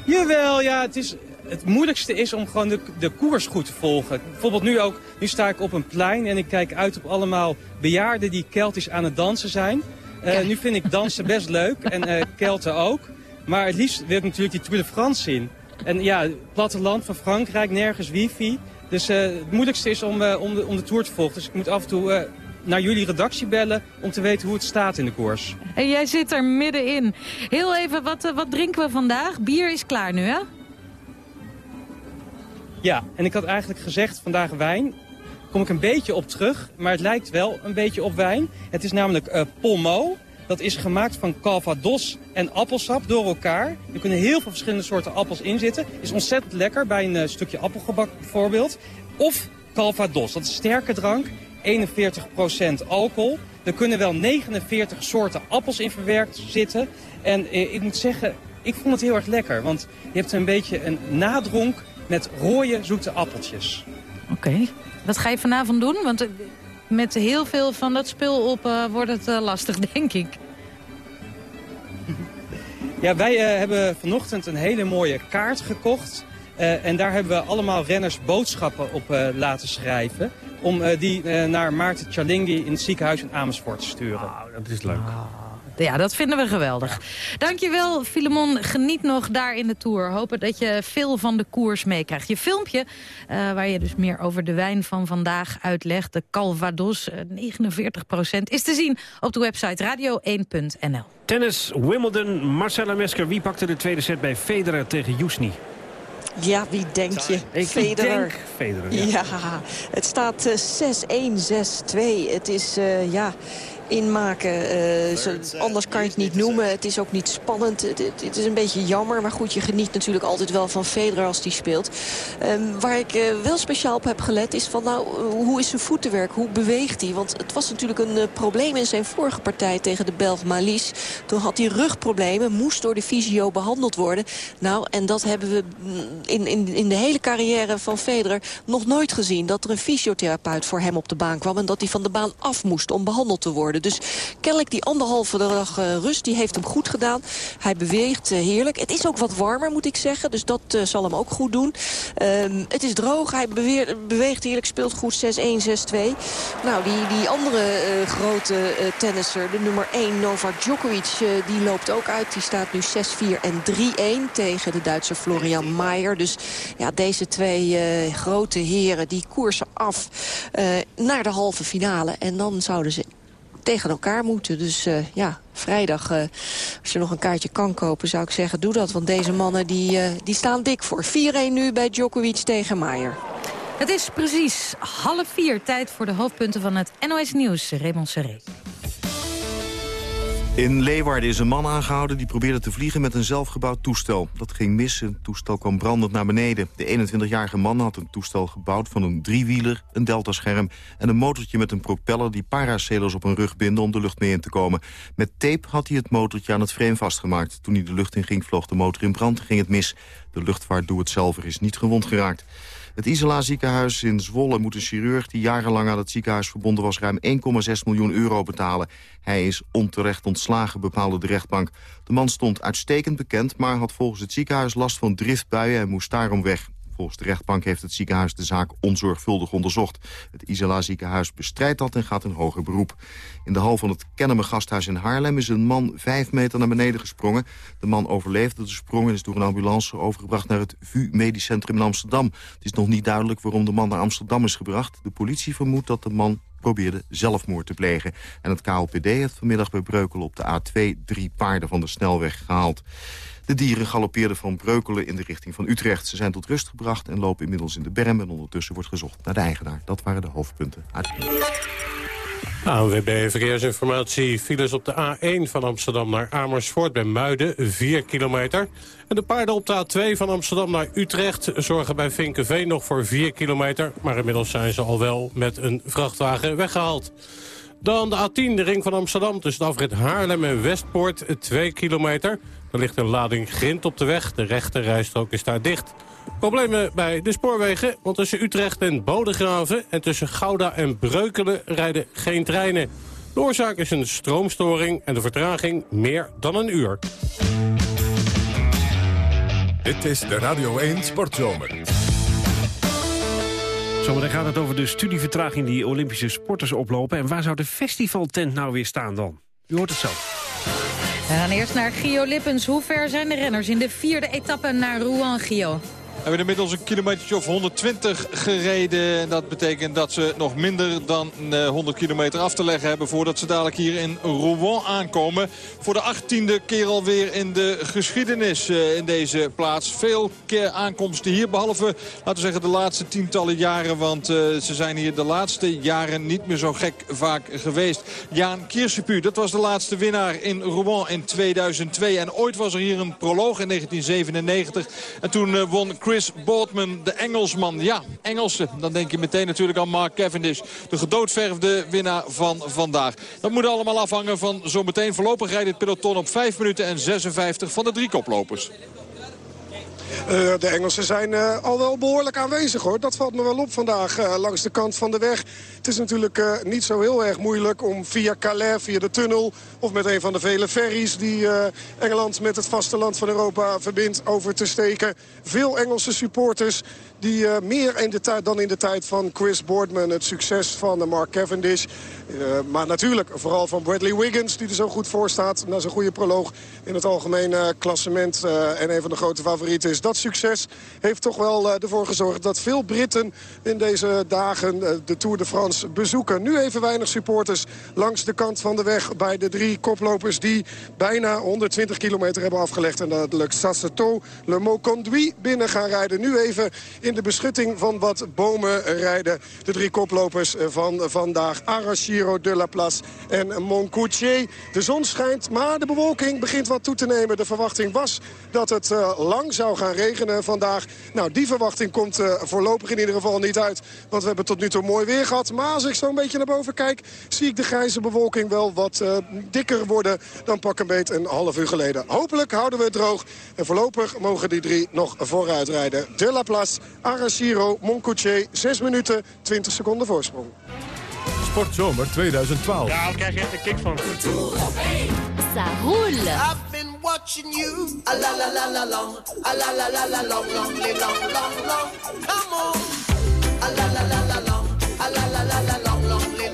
Jawel, ja, het, is, het moeilijkste is om gewoon de, de koers goed te volgen. Bijvoorbeeld nu ook, nu sta ik op een plein en ik kijk uit op allemaal bejaarden die Keltisch aan het dansen zijn. Uh, nu vind ik dansen best leuk en uh, <laughs> Kelten ook. Maar het liefst wil ik natuurlijk die Tour de France zien. En ja, het platteland van Frankrijk, nergens wifi. Dus uh, het moeilijkste is om, uh, om, de, om de Tour te volgen. Dus ik moet af en toe uh, naar jullie redactie bellen om te weten hoe het staat in de koers. En jij zit er middenin. Heel even, wat, wat drinken we vandaag? Bier is klaar nu, hè? Ja, en ik had eigenlijk gezegd vandaag wijn. Kom ik een beetje op terug, maar het lijkt wel een beetje op wijn. Het is namelijk Polmo. Dat is gemaakt van calvados en appelsap door elkaar. Er kunnen heel veel verschillende soorten appels in zitten. Is ontzettend lekker bij een uh, stukje appelgebak bijvoorbeeld. Of calvados, dat is sterke drank. 41% alcohol. Er kunnen wel 49 soorten appels in verwerkt zitten. En eh, ik moet zeggen, ik vond het heel erg lekker. Want je hebt een beetje een nadronk met rode zoete appeltjes. Oké. Wat ga je vanavond doen? Want met heel veel van dat spul op uh, wordt het uh, lastig, <laughs> denk ik. Ja, wij uh, hebben vanochtend een hele mooie kaart gekocht. en daar hebben we allemaal renners boodschappen op laten schrijven. Om die naar Maarten Chalingi in het ziekenhuis in Amersfoort te sturen. Oh, dat is leuk. Ah. Ja, dat vinden we geweldig. Dankjewel, Filemon. Geniet nog daar in de Tour. Hopen dat je veel van de koers meekrijgt. Je filmpje, uh, waar je dus meer over de wijn van vandaag uitlegt... de Calvados, uh, 49% is te zien op de website radio1.nl. Tennis, Wimbledon, Marcella Mesker. Wie pakte de tweede set bij Federer tegen Jusni? Ja, wie denk je? Ik Federer. Denk Federer ja. ja. het staat uh, 6-1, 6-2. Het is, uh, ja inmaken. Zo, anders kan je het niet noemen. Het is ook niet spannend. Het, het, is een beetje jammer. Maar goed, je geniet natuurlijk altijd wel van Federer als die speelt. Um, waar ik uh, wel speciaal op heb gelet is van nou, hoe is zijn voetenwerk? Hoe beweegt hij? Want het was natuurlijk een probleem in zijn vorige partij tegen de Belg Malis. Toen had hij rugproblemen, moest door de fysio behandeld worden. Nou, en dat hebben we in, in, in de hele carrière van Federer nog nooit gezien. Dat er een fysiotherapeut voor hem op de baan kwam en dat hij van de baan af moest om behandeld te worden. Dus kennelijk die anderhalve dag uh, rust, die heeft hem goed gedaan. Hij beweegt uh, heerlijk. Het is ook wat warmer, moet ik zeggen. Dus dat uh, zal hem ook goed doen. Ehm, het is droog, hij beweer, beweegt heerlijk, speelt goed 6-1, 6-2. Nou, die, die andere grote tennisser, de nummer 1, Novak Djokovic... die loopt ook uit. Die staat nu 6-4 en 3-1 tegen de Duitser Florian Maier. Dus ja, deze twee grote heren die koersen af naar de halve finale. En dan zouden ze tegen elkaar moeten. Dus uh, ja, vrijdag, uh, als je nog een kaartje kan kopen, zou ik zeggen, doe dat. Want deze mannen die, uh, die staan dik voor. 4-1 nu bij Djokovic tegen Maier. Het is precies half vier. Tijd voor de hoofdpunten van het NOS Nieuws. Raymond Serré. In Leeuwarden is een man aangehouden die probeerde te vliegen met een zelfgebouwd toestel. Dat ging mis, het toestel kwam brandend naar beneden. De 21-jarige man had een toestel gebouwd van een driewieler, een deltascherm... en een motortje met een propeller die parasailers op een rug binden om de lucht mee in te komen. Met tape had hij het motortje aan het frame vastgemaakt. Toen hij de lucht in ging, vloog de motor in brand, ging het mis. De luchtvaartdoe-het-zelver is niet gewond geraakt. Het Isela ziekenhuis in Zwolle moet een chirurg die jarenlang aan het ziekenhuis verbonden was ruim 1,6 miljoen euro betalen. Hij is onterecht ontslagen, bepaalde de rechtbank. De man stond uitstekend bekend, maar had volgens het ziekenhuis last van driftbuien en moest daarom weg. Volgens de rechtbank heeft het ziekenhuis de zaak onzorgvuldig onderzocht. Het Isela ziekenhuis bestrijdt dat en gaat in hoger beroep. In de hal van het Kennemer gasthuis in Haarlem is een man vijf meter naar beneden gesprongen. De man overleefde de sprong en is door een ambulance overgebracht naar het VU Medisch Centrum in Amsterdam. Het is nog niet duidelijk waarom de man naar Amsterdam is gebracht. De politie vermoedt dat de man probeerde zelfmoord te plegen. En het KLPD heeft vanmiddag bij Breukelen op de A2 drie paarden van de snelweg gehaald. De dieren galoppeerden van Breukelen in de richting van Utrecht. Ze zijn tot rust gebracht en lopen inmiddels in de berm... en ondertussen wordt gezocht naar de eigenaar. Dat waren de hoofdpunten uit ANWB Verkeersinformatie. Files op de A1 van Amsterdam naar Amersfoort bij Muiden, 4 kilometer. En de paarden op de A2 van Amsterdam naar Utrecht zorgen bij Vinkenveen nog voor 4 kilometer. Maar inmiddels zijn ze al wel met een vrachtwagen weggehaald. Dan de A10, de ring van Amsterdam tussen de afrit Haarlem en Westpoort, 2 kilometer. Er ligt een lading grind op de weg. De rechte rijstrook is daar dicht. Problemen bij de spoorwegen, want tussen Utrecht en Bodegraven... en tussen Gouda en Breukelen rijden geen treinen. De oorzaak is een stroomstoring en de vertraging meer dan een uur. Dit is de Radio 1 Sportzomer. Zometeen gaat het over de studievertraging die Olympische sporters oplopen. En waar zou de festivaltent nou weer staan dan? U hoort het zo. We gaan eerst naar Gio Lippens. Hoe ver zijn de renners in de vierde etappe naar Rouen, Gio? Hebben inmiddels een kilometer of 120 gereden. En dat betekent dat ze nog minder dan 100 eh, kilometer af te leggen hebben... voordat ze dadelijk hier in Rouen aankomen. Voor de achttiende keer alweer in de geschiedenis eh, in deze plaats. Veel aankomsten hier, behalve laten we zeggen de laatste tientallen jaren. Want uh, ze zijn hier de laatste jaren niet meer zo gek vaak geweest. Jaan Kiersepu, dat was de laatste winnaar in Rouen in 2002. En ooit was er hier een proloog in 1997. En toen won Chris Boardman, de Engelsman. Ja, Engelse. Dan denk je meteen natuurlijk aan Mark Cavendish. De gedoodverfde winnaar van vandaag. Dat moet allemaal afhangen van zometeen. Voorlopig rijdt het peloton op 5 minuten en 56 van de drie koplopers. Uh, de Engelsen zijn uh, al wel behoorlijk aanwezig hoor. Dat valt me wel op vandaag uh, langs de kant van de weg. Het is natuurlijk niet zo heel erg moeilijk om via Calais, via de tunnel... of met een van de vele ferries die Engeland met het vasteland van Europa verbindt over te steken. Veel Engelse supporters die meer in de tijd dan in de tijd van Chris Boardman. Het succes van Mark Cavendish. Maar natuurlijk vooral van Bradley Wiggins die er zo goed voor staat. Na zijn goede proloog in het algemene klassement. En een van de grote favorieten dat succes. Heeft toch wel ervoor gezorgd dat veel Britten in deze dagen de Tour de France bezoeken. Nu even weinig supporters langs de kant van de weg bij de drie koplopers die bijna 120 kilometer hebben afgelegd. En dat Sasseto, Le Mot Conduit binnen gaan rijden. Nu even in de beschutting van wat bomen rijden. De drie koplopers van vandaag. Arashiro de la Place en Moncoutier. De zon schijnt, maar de bewolking begint wat toe te nemen. De verwachting was dat het lang zou gaan gaan regenen vandaag. Nou, die verwachting komt eh, voorlopig in ieder geval niet uit. Want we hebben tot nu toe mooi weer gehad. Maar als ik zo een beetje naar boven kijk... zie ik de grijze bewolking wel wat eh, dikker worden dan pak een beet een half uur geleden. Hopelijk houden we het droog. En voorlopig mogen die drie nog vooruit rijden. De La Place, Arashiro, Moncoutier. 6 minuten, 20 seconden voorsprong. Sportzomer 2012. Ja, daar krijg je echt een kick van ça roule. I've been watching you. A la la la la long. A la la la la long long long long. Come on. A la la la la la la la la.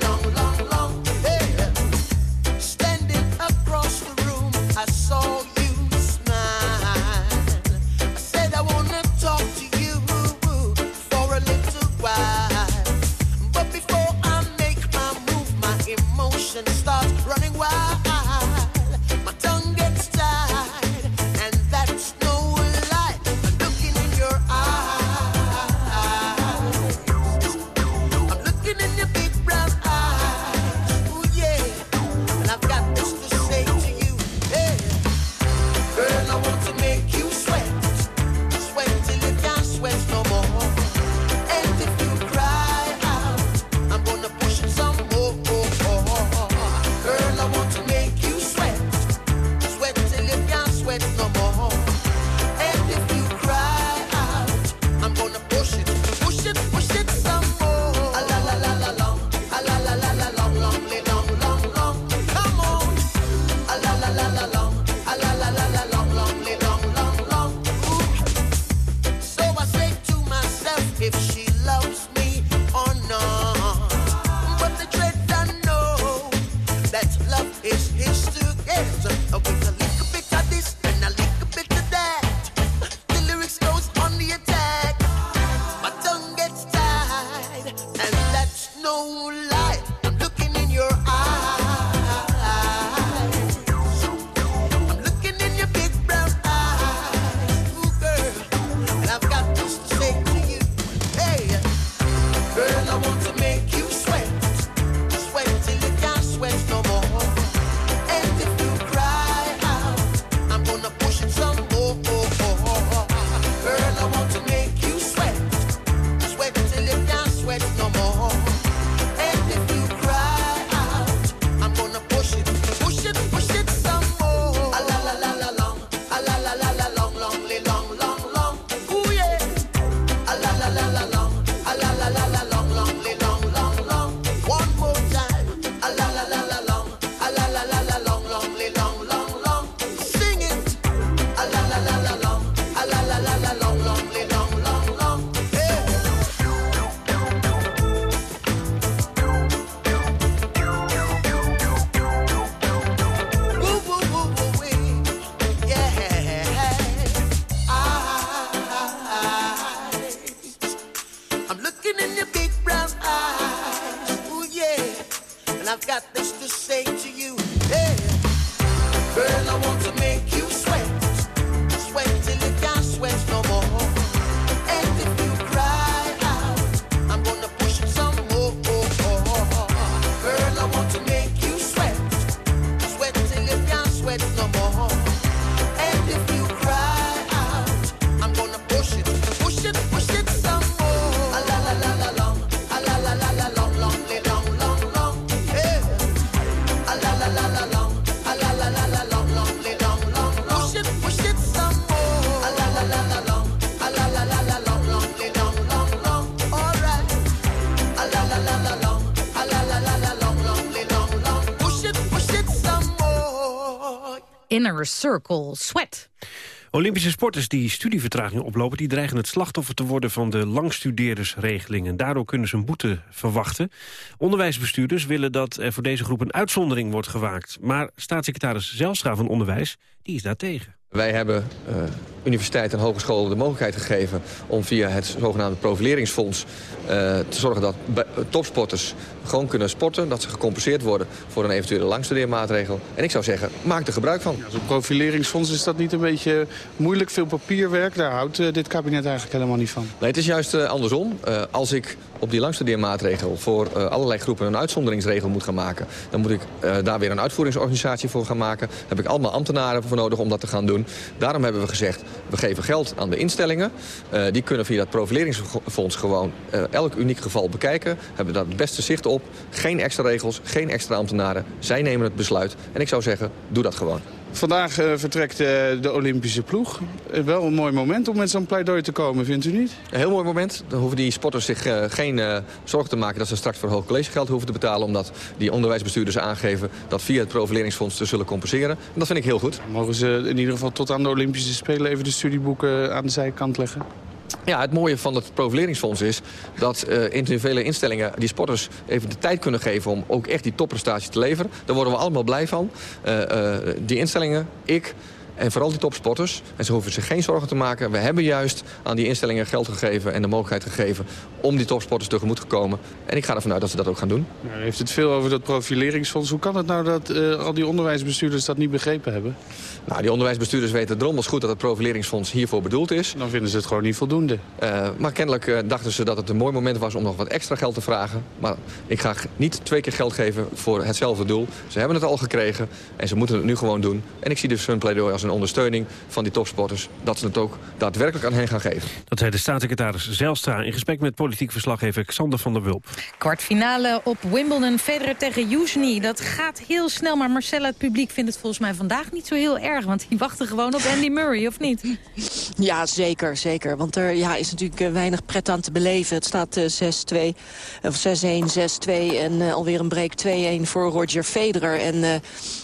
Inner Circle Sweat. Olympische sporters die studievertraging oplopen... die dreigen het slachtoffer te worden van de langstudeerdersregeling. En daardoor kunnen ze een boete verwachten. Onderwijsbestuurders willen dat er voor deze groep een uitzondering wordt gewaakt. Maar staatssecretaris Zelstra van Onderwijs die is daartegen. Wij hebben eh, uh, universiteiten en hogescholen de mogelijkheid gegeven... om via het zogenaamde profileringsfonds eh, te zorgen dat topsporters gewoon kunnen sporten. Dat ze gecompenseerd worden voor een eventuele langstudeermaatregel. En ik zou zeggen, maak er gebruik van. Zo'n profileringsfonds is dat niet een beetje moeilijk, veel papierwerk? Daar houdt eh, dit kabinet eigenlijk helemaal niet van. Nee, het is juist eh, andersom. als ik op die langstudeermaatregel voor eh, allerlei groepen een uitzonderingsregel moet gaan maken. Dan moet ik eh, daar weer een uitvoeringsorganisatie voor gaan maken. Heb ik allemaal ambtenaren voor nodig om dat te gaan doen. Daarom hebben we gezegd, we geven geld aan de instellingen. Eh, die kunnen via dat profileringsfonds gewoon elk uniek geval bekijken. Hebben daar het beste zicht op. Geen extra regels, geen extra ambtenaren. Zij nemen het besluit. En ik zou zeggen, doe dat gewoon. Vandaag eh, vertrekt eh, de Olympische ploeg. Eh, wel een mooi moment om met zo'n pleidooi te komen, vindt u niet? Een heel mooi moment. Dan hoeven die sporters zich geen zorgen te maken... dat ze straks voor hoog collegegeld hoeven te betalen... omdat die onderwijsbestuurders aangeven dat via het profileringsfonds te zullen compenseren. En dat vind ik heel goed. Mogen ze in ieder geval tot aan de Olympische Spelen... even de studieboeken aan de zijkant leggen? Ja, het mooie van het profileringsfonds is dat eh individuele instellingen die sporters even de tijd kunnen geven om ook echt die topprestatie te leveren. Daar worden we allemaal blij van. Eh, eh, die instellingen, ik en vooral die topsporters. En ze hoeven zich geen zorgen te maken. We hebben juist aan die instellingen geld gegeven en de mogelijkheid gegeven om die topsporters tegemoet te komen. En ik ga ervan uit dat ze dat ook gaan doen. Nou, u heeft het veel over dat profileringsfonds. Hoe kan het nou dat eh, al die onderwijsbestuurders dat niet begrepen hebben? Nou, die onderwijsbestuurders weten drommels goed dat het profileringsfonds hiervoor bedoeld is. Dan vinden ze het gewoon niet voldoende. Uh, maar kennelijk uh, dachten ze dat het een mooi moment was om nog wat extra geld te vragen. Maar ik ga niet twee keer geld geven voor hetzelfde doel. Ze hebben het al gekregen en ze moeten het nu gewoon doen. En ik zie dus hun pleidooi als een ondersteuning van die topsporters... dat ze het ook daadwerkelijk aan hen gaan geven. Dat zei de staatssecretaris Zelstra in gesprek met politiek verslaggever Xander van der Wulp. Kwartfinale op Wimbledon, Federer tegen Jusni. Dat gaat heel snel, maar Marcella, het publiek vindt het volgens mij vandaag niet zo heel erg. Want die wachten gewoon op Andy Murray, of niet? <laughs> Ja, zeker, zeker. Want er ja, is natuurlijk uh, weinig pret aan te beleven. Het staat uh, 6-2, of 6-1, 6-2 en uh, alweer een break 2-1 voor Roger Federer. En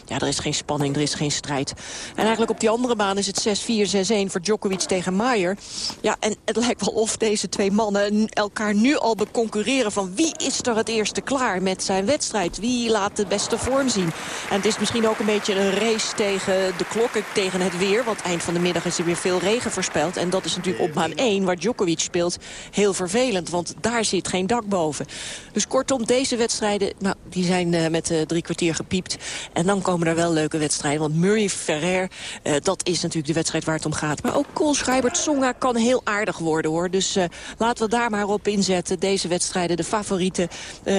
ja, er is geen spanning, er is geen strijd. En eigenlijk op die andere baan is het 6-4, 6-1 voor Djokovic tegen Maier. Ja, en het lijkt wel of deze twee mannen elkaar nu al beconcurreren van wie is er het eerste klaar met zijn wedstrijd? Wie laat de beste vorm zien? En het is misschien ook een beetje een race tegen de klokken, tegen het weer. Want eind van de middag is er weer veel regen voorspeld. En dat is natuurlijk op baan 1, waar Djokovic speelt, heel vervelend. Want daar zit geen dak boven. Dus kortom, deze wedstrijden, nou, die zijn uh, met uh, drie kwartier gepiept. En dan komen er wel leuke wedstrijden. Want Murray-Ferrer, uh, dat is natuurlijk de wedstrijd waar het om gaat. Maar ook Koolschrijbert Songa kan heel aardig worden, hoor. Dus laten we daar maar op inzetten. Deze wedstrijden, de favorieten,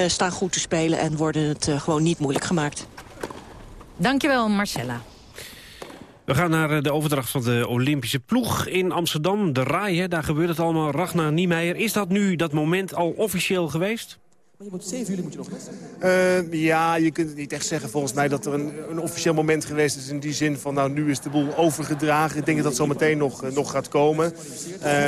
staan goed te spelen... en worden het gewoon niet moeilijk gemaakt. Dankjewel, Marcella. We gaan naar de overdracht van de Olympische ploeg in Amsterdam. De RAI, hè, daar gebeurt het allemaal. Ragnar Niemeyer, is dat nu dat moment al officieel geweest? Maar je moet 7 juli moet je nog lessen. Uh, ja, je kunt niet echt zeggen volgens mij dat er een, een, officieel moment geweest is... in die zin van, nou, nu is de boel overgedragen. Ik denk dat dat zo meteen nog, uh, nog gaat komen. Uh,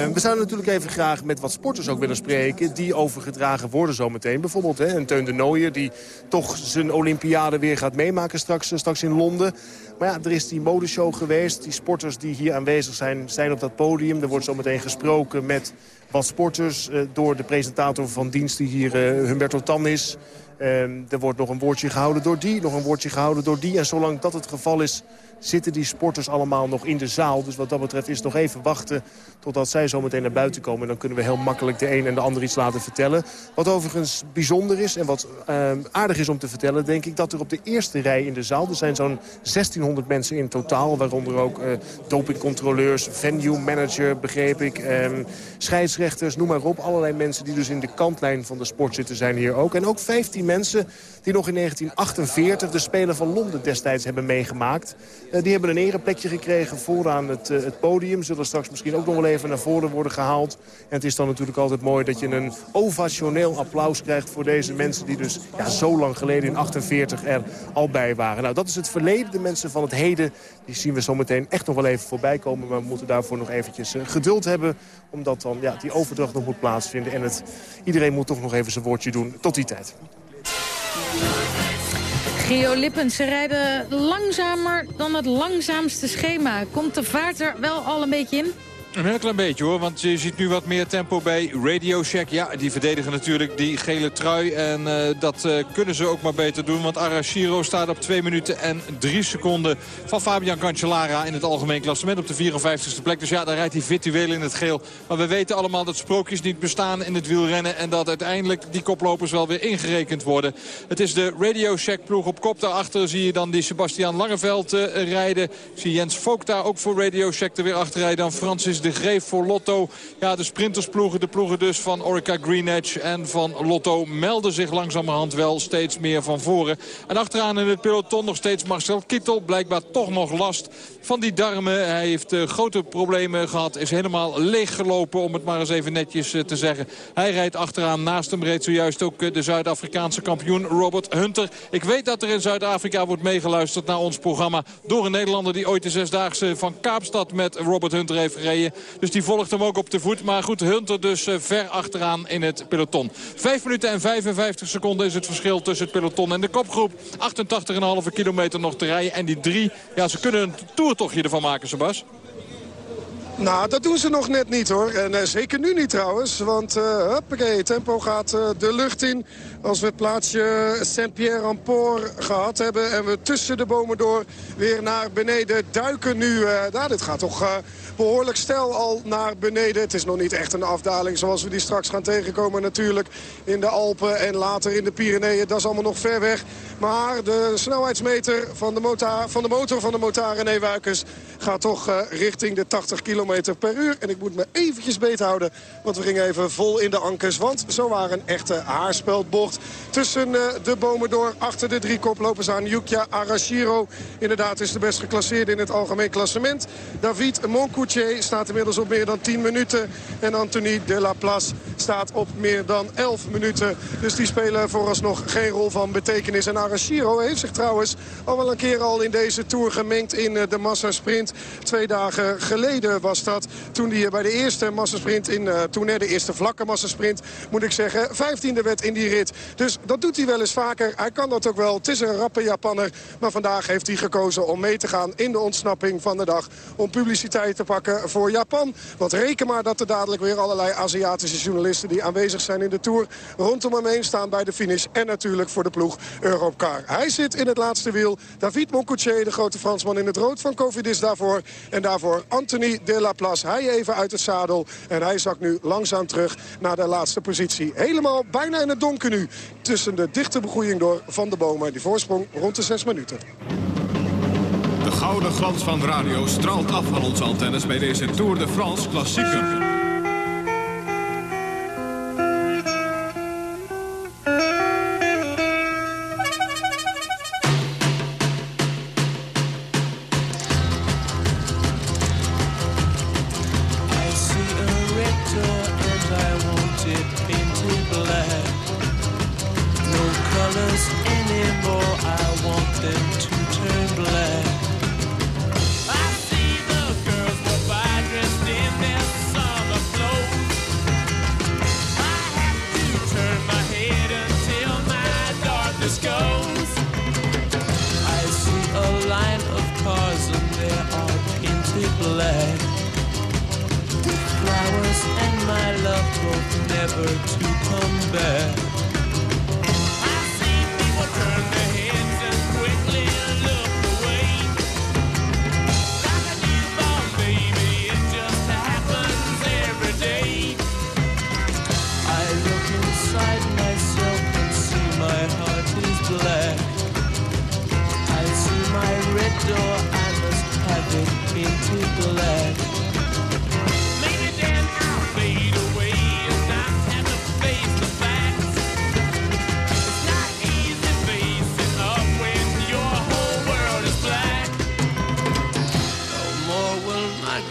we zouden natuurlijk even graag met wat sporters ook willen spreken... die overgedragen worden zo meteen. Bijvoorbeeld hè, een Teun de Nooijer, die toch zijn Olympiade weer gaat meemaken straks, straks in Londen. Maar ja, er is die modeshow geweest. Die sporters die hier aanwezig zijn, zijn op dat podium. Er wordt zo meteen gesproken met wat sporters uh, door de presentator van dienst die hier uh, Humberto Tan is. Uh, er wordt nog een woordje gehouden door die, nog een woordje gehouden door die. En zolang dat het geval is, zitten die sporters allemaal nog in de zaal. Dus wat dat betreft is nog even wachten totdat zij zo meteen naar buiten komen. En dan kunnen we heel makkelijk de een en de ander iets laten vertellen. Wat overigens bijzonder is en wat uh, aardig is om te vertellen... denk ik dat er op de eerste rij in de zaal... er zijn zo'n 1600 mensen in totaal, waaronder ook uh, dopingcontroleurs... venue manager, begreep ik, um, scheidsrechters, noem maar op. Allerlei mensen die dus in de kantlijn van de sport zitten zijn hier ook. En ook 15 mensen die nog in 1948 de Spelen van Londen destijds hebben meegemaakt. Uh, die hebben een ereplekje gekregen vooraan het, uh, het podium. Zullen straks misschien ook nog wel even naar voren worden gehaald. En het is dan natuurlijk altijd mooi dat je een ovationeel applaus krijgt voor deze mensen... die dus ja, zo lang geleden in 48 er al bij waren. Nou, dat is het verleden. De mensen van het heden die zien we zo meteen echt nog wel even voorbij komen. Maar we moeten daarvoor nog eventjes uh, geduld hebben. Omdat dan ja, die overdracht nog moet plaatsvinden. En het, iedereen moet toch nog even zijn woordje doen tot die tijd. Gio Lippens, ze rijden langzamer dan het langzaamste schema. Komt de vaart er wel al een beetje in? Een heel klein beetje hoor, want je ziet nu wat meer tempo bij Radio Shack. Ja, die verdedigen natuurlijk die gele trui. En uh, dat uh, kunnen ze ook maar beter doen. Want Arashiro staat op 2 minuten en 3 seconden van Fabian Cancellara in het algemeen klassement op de 54ste plek. Dus ja, daar rijdt hij virtueel in het geel. Maar we weten allemaal dat sprookjes niet bestaan in het wielrennen. En dat uiteindelijk die koplopers wel weer ingerekend worden. Het is de Radio Shack ploeg op kop. Daarachter zie je dan die Sebastian Langeveld uh, rijden. Ik zie Jens Vogt daar ook voor Radio Shack er weer achter rijden. Dan Francis de greep voor Lotto. Ja, de sprintersploegen, de ploegen dus van Orica Green Edge en van Lotto... melden zich langzamerhand wel steeds meer van voren. En achteraan in het peloton nog steeds Marcel Kittel. Blijkbaar toch nog last van die darmen. Hij heeft uh, grote problemen gehad. Is helemaal leeggelopen, om het maar eens even netjes uh, te zeggen. Hij rijdt achteraan. Naast hem reed zojuist ook uh, de Zuid-Afrikaanse kampioen Robert Hunter. Ik weet dat er in Zuid-Afrika wordt meegeluisterd naar ons programma... door een Nederlander die ooit de Zesdaagse van Kaapstad met Robert Hunter heeft gereden. Dus die volgt hem ook op de voet. Maar goed, Hunter dus ver achteraan in het peloton. 5 minuten en 55 seconden is het verschil tussen het peloton en de kopgroep. 88,5 kilometer nog te rijden. En die drie, ja, ze kunnen een toertochtje ervan maken, Sebas. Nou, dat doen ze nog net niet hoor. En uh, zeker nu niet trouwens. Want uh, huppakee, tempo gaat uh, de lucht in. Als we het plaatsje Saint-Pierre-en-Port gehad hebben... en we tussen de bomen door weer naar beneden duiken nu. nou, dit gaat toch behoorlijk stijl al naar beneden. Het is nog niet echt een afdaling zoals we die straks gaan tegenkomen natuurlijk. In de Alpen en later in de Pyreneeën. Dat is allemaal nog ver weg. Maar de snelheidsmeter van de motor van de, motor van de gaat toch uh, richting de 80 km per uur. En ik moet me eventjes beet houden, want we gingen even vol in de ankers. Want zo waren een echte haarspeldbocht tussen uh, de bomen door. Achter de drie koplopers aan Yukia Arashiro. Inderdaad is de best geclasseerde in het algemeen klassement. David Moncoutier staat inmiddels op meer dan 10 minuten. En Anthony de la Place staat op meer dan 11 minuten. Dus die spelen vooralsnog geen rol van betekenis. En Arashiro heeft zich trouwens al wel een keer al in deze Tour gemengd in uh, de massasprint. Twee dagen geleden was Toen hij bij de eerste massasprint, in, uh, toen er de eerste vlakke massasprint, moet ik zeggen, vijftiende werd in die rit. Dus dat doet hij wel eens vaker. Hij kan dat ook wel. Het is een rappe Japanner. Maar vandaag heeft hij gekozen om mee te gaan in de ontsnapping van de dag. Om publiciteit te pakken voor Japan. Want reken maar dat er dadelijk weer allerlei Aziatische journalisten die aanwezig zijn in de Tour rondom hem heen staan bij de finish. En natuurlijk voor de ploeg Europcar. Hij zit in het laatste wiel. David Moncoutier, de grote Fransman in het rood van Cofidis daarvoor. En daarvoor Anthony de la Place. Hij even uit het zadel. En hij zakt nu langzaam terug naar de laatste positie. Helemaal bijna in het donker nu. Tussen de dichte begroeiing door van de bomen. Die voorsprong rond de zes minuten. De gouden glans van radio straalt af van onze antennes bij deze Tour de France klassieker. colors anymore. I want them to turn black. I see the girls dressed in their summer clothes. I have to turn my head until my darkness goes. I see a line of cars and they are painted black. Flowers and my love both never to come back.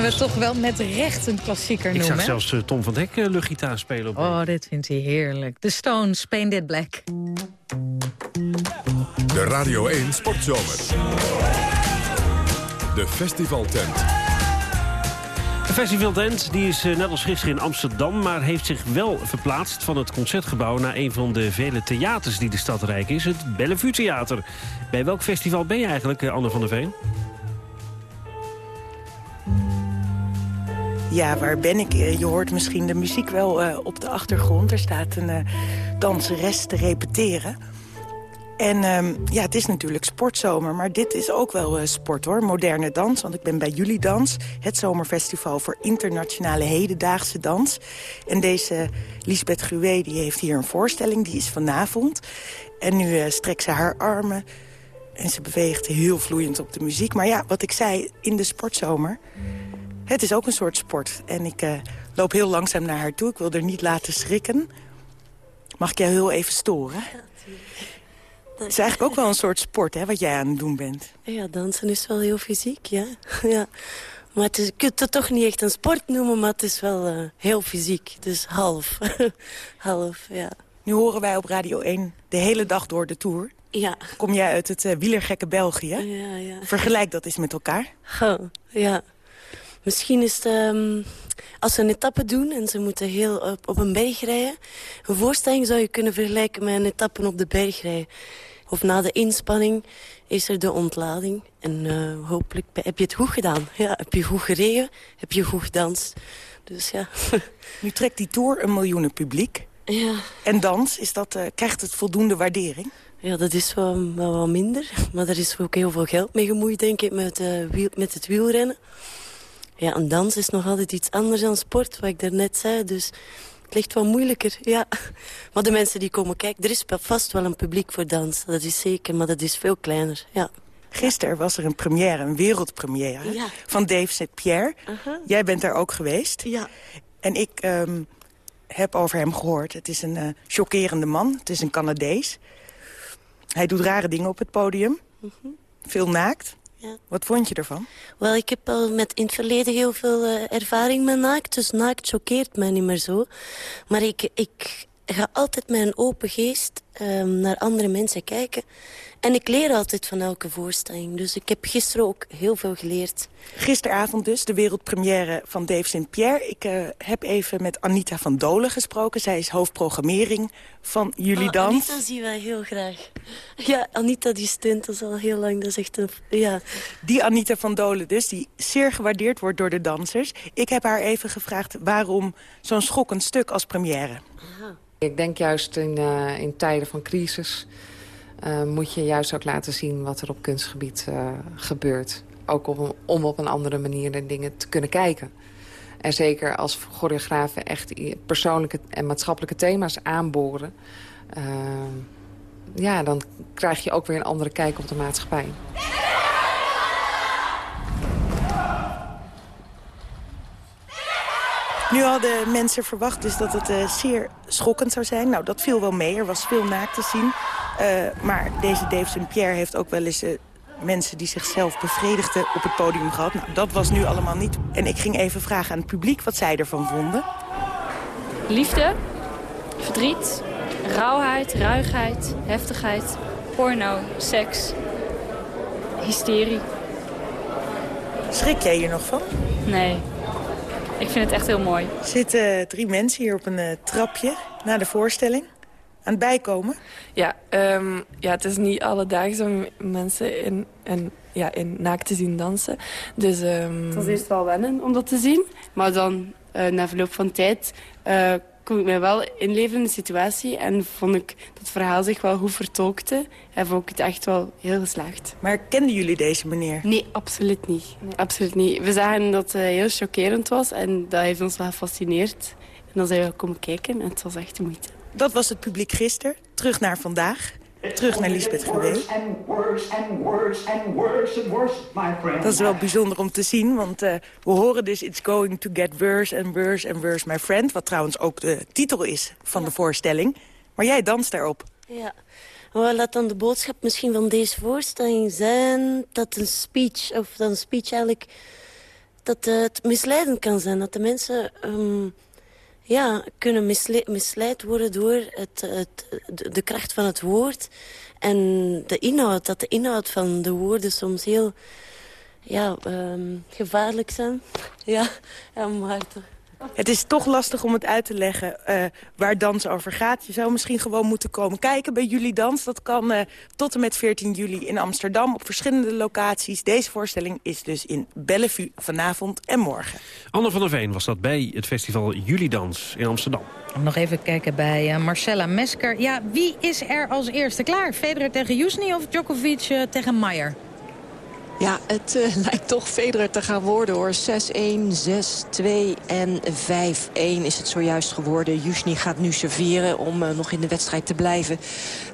Kunnen we toch wel met recht een klassieker Ik noemen. zag hè? zelfs eh, Tom van Dek uh, luchtgitaar spelen. Op Oh, dit vindt hij heerlijk. The Stones, Paint It Black. De Radio 1 Sportzomer. De festivaltent. De festivaltent die is eh, net als gisteren in Amsterdam... maar heeft zich wel verplaatst van het Concertgebouw... naar een van de vele theaters die de stad rijk is, het Bellevue Theater. Bij welk festival ben je eigenlijk, Anne van der Veen? Ja, waar ben ik? Eh, Je hoort misschien de muziek wel eh, op de achtergrond. Er staat een eh, danseres te repeteren. En ehm, ja, het is natuurlijk sportzomer, maar dit is ook wel sport hoor. Moderne dans, want ik ben bij Jullie Dans. Het zomerfestival voor internationale hedendaagse dans. En deze Lisbeth Gruwe die heeft hier een voorstelling, die is vanavond. En nu strekt ze haar armen en ze beweegt heel vloeiend op de muziek. Maar ja, wat ik zei, in de sportzomer... Het is ook een soort sport. En ik eh, loop heel langzaam naar haar toe. Ik wil er niet laten schrikken. Mag ik jou heel even storen? Het is eigenlijk ook wel een soort sport, hè, wat jij aan het doen bent. Ja, dansen is wel heel fysiek, ja. <laughs> ja. Maar het is, je kunt het toch niet echt een sport noemen, maar het is wel eh, heel fysiek. Dus half. <laughs> half, ja. Nu horen wij op Radio 1 de hele dag door de Tour. Ja. Kom jij uit het eh, wielergekke België? Ja, ja. Vergelijk dat eens met elkaar. Goh, ja. Misschien is het... ehm, als ze een etappe doen en ze moeten heel op, op een berg rijden... een voorstelling zou je kunnen vergelijken met een etappe op de berg rijden. Of na de inspanning is er de ontlading. En eh, hopelijk heb je het goed gedaan. Ja, heb je goed gereden, heb je goed gedanst. Dus ja. <laughs> Nu trekt die Tour een miljoenen publiek. Ja. En dans, is dat, eh, krijgt het voldoende waardering? Ja, dat is wel, wel wat minder. Maar er is ook heel veel geld mee gemoeid, denk ik, met, eh, wiel, met het wielrennen. Ja, en dans is nog altijd iets anders dan sport, wat ik daarnet zei. Dus het ligt wel moeilijker, ja. <laughs> Maar de mensen die komen kijken, er is vast wel een publiek voor dans. Dat is zeker, maar dat is veel kleiner, ja. Gisteren was er een première, een wereldpremière... Ja. van Dave St. Pierre. Jij bent daar ook geweest. Ja. En ik ehm, heb over hem gehoord. Het is een eh, chockerende man. Het is een Canadees. Hij doet rare dingen op het podium. Veel naakt. Ja. Wat vond je ervan? Wel, ik heb al met in het verleden heel veel eh, ervaring met naakt. Dus naakt choqueert mij niet meer zo. Maar ik, ik ga altijd met een open geest ehm, naar andere mensen kijken. En ik leer altijd van elke voorstelling. Dus ik heb gisteren ook heel veel geleerd. Gisteravond dus, de wereldpremière van Dave St. Pierre. Ik eh, heb even met Anita van Dolen gesproken. Zij is hoofdprogrammering van Jullie Oh, Dans. Anita zien wij heel graag. Ja, Anita die stint is al heel lang. Dat is echt een... Ja. Die Anita van Dolen dus, die zeer gewaardeerd wordt door de dansers. Ik heb haar even gevraagd waarom zo'n schokkend stuk als première. Ik denk juist in, eh, in tijden van crisis... eh, moet je juist ook laten zien wat er op kunstgebied eh, gebeurt. Ook om, om op een andere manier naar dingen te kunnen kijken. En zeker als choreografen echt persoonlijke en maatschappelijke thema's aanboren... eh, ja, dan krijg je ook weer een andere kijk op de maatschappij. Nu hadden mensen verwacht dus dat het eh, zeer schokkend zou zijn. Nou, dat viel wel mee. Er was veel naakt te zien. Eh, maar deze Dave St. Pierre heeft ook wel eens... eh, mensen die zichzelf bevredigden op het podium gehad. Nou, dat was nu allemaal niet. En ik ging even vragen aan het publiek wat zij ervan vonden. Liefde, verdriet, rauwheid, ruigheid, heftigheid, porno, seks, hysterie. Schrik jij hier nog van? Nee, ik vind het echt heel mooi. Er zitten drie mensen hier op een eh, trapje na de voorstelling. Aan het bijkomen. Ja, ehm, ja, het is niet alledaags om mensen in, in, ja, in naakt te zien dansen. Dus, ehm, Het was eerst wel wennen om dat te zien. Maar dan, eh, na verloop van tijd, eh, kon ik mij wel inleven in de situatie. En vond ik dat het verhaal zich wel goed vertolkte. En vond ik het echt wel heel geslaagd. Maar kenden jullie deze meneer? Nee, absoluut niet. Absoluut niet. We zagen dat het heel chockerend was. En dat heeft ons wel gefascineerd. En dan zijn we komen kijken. En het was echt de moeite. Dat was het publiek gisteren. Terug naar vandaag. Terug naar Lisbeth Gewee. Dat is wel bijzonder om te zien, want eh, we horen dus... It's going to get worse and worse and worse, my friend. Wat trouwens ook de titel is van de voorstelling. Maar jij danst daarop. Ja. Maar laat dan de boodschap misschien van deze voorstelling zijn... dat een speech, of dat een speech eigenlijk... dat eh, het misleidend kan zijn. Dat de mensen ehm, ja, kunnen misle misleid worden door het, het, de, kracht van het woord. En de inhoud, dat de inhoud van de woorden soms heel ja, ehm, gevaarlijk zijn. Ja, ja Maarten. Het is toch lastig om het uit te leggen eh, waar dans over gaat. Je zou misschien gewoon moeten komen kijken bij jullie dans. Dat kan eh, tot en met 14 juli in Amsterdam op verschillende locaties. Deze voorstelling is dus in Bellevue vanavond en morgen. Anne van der Veen was dat bij het festival Julidans in Amsterdam. Nog even kijken bij eh, Marcella Mesker. Ja, wie is er als eerste klaar? Federer tegen Jusni of Djokovic tegen Maier? Ja, het eh, <laughs> lijkt toch Federer te gaan worden hoor. 6-1, 6-2 en 5-1 is het zojuist geworden. Jusni gaat nu serveren om eh, nog in de wedstrijd te blijven.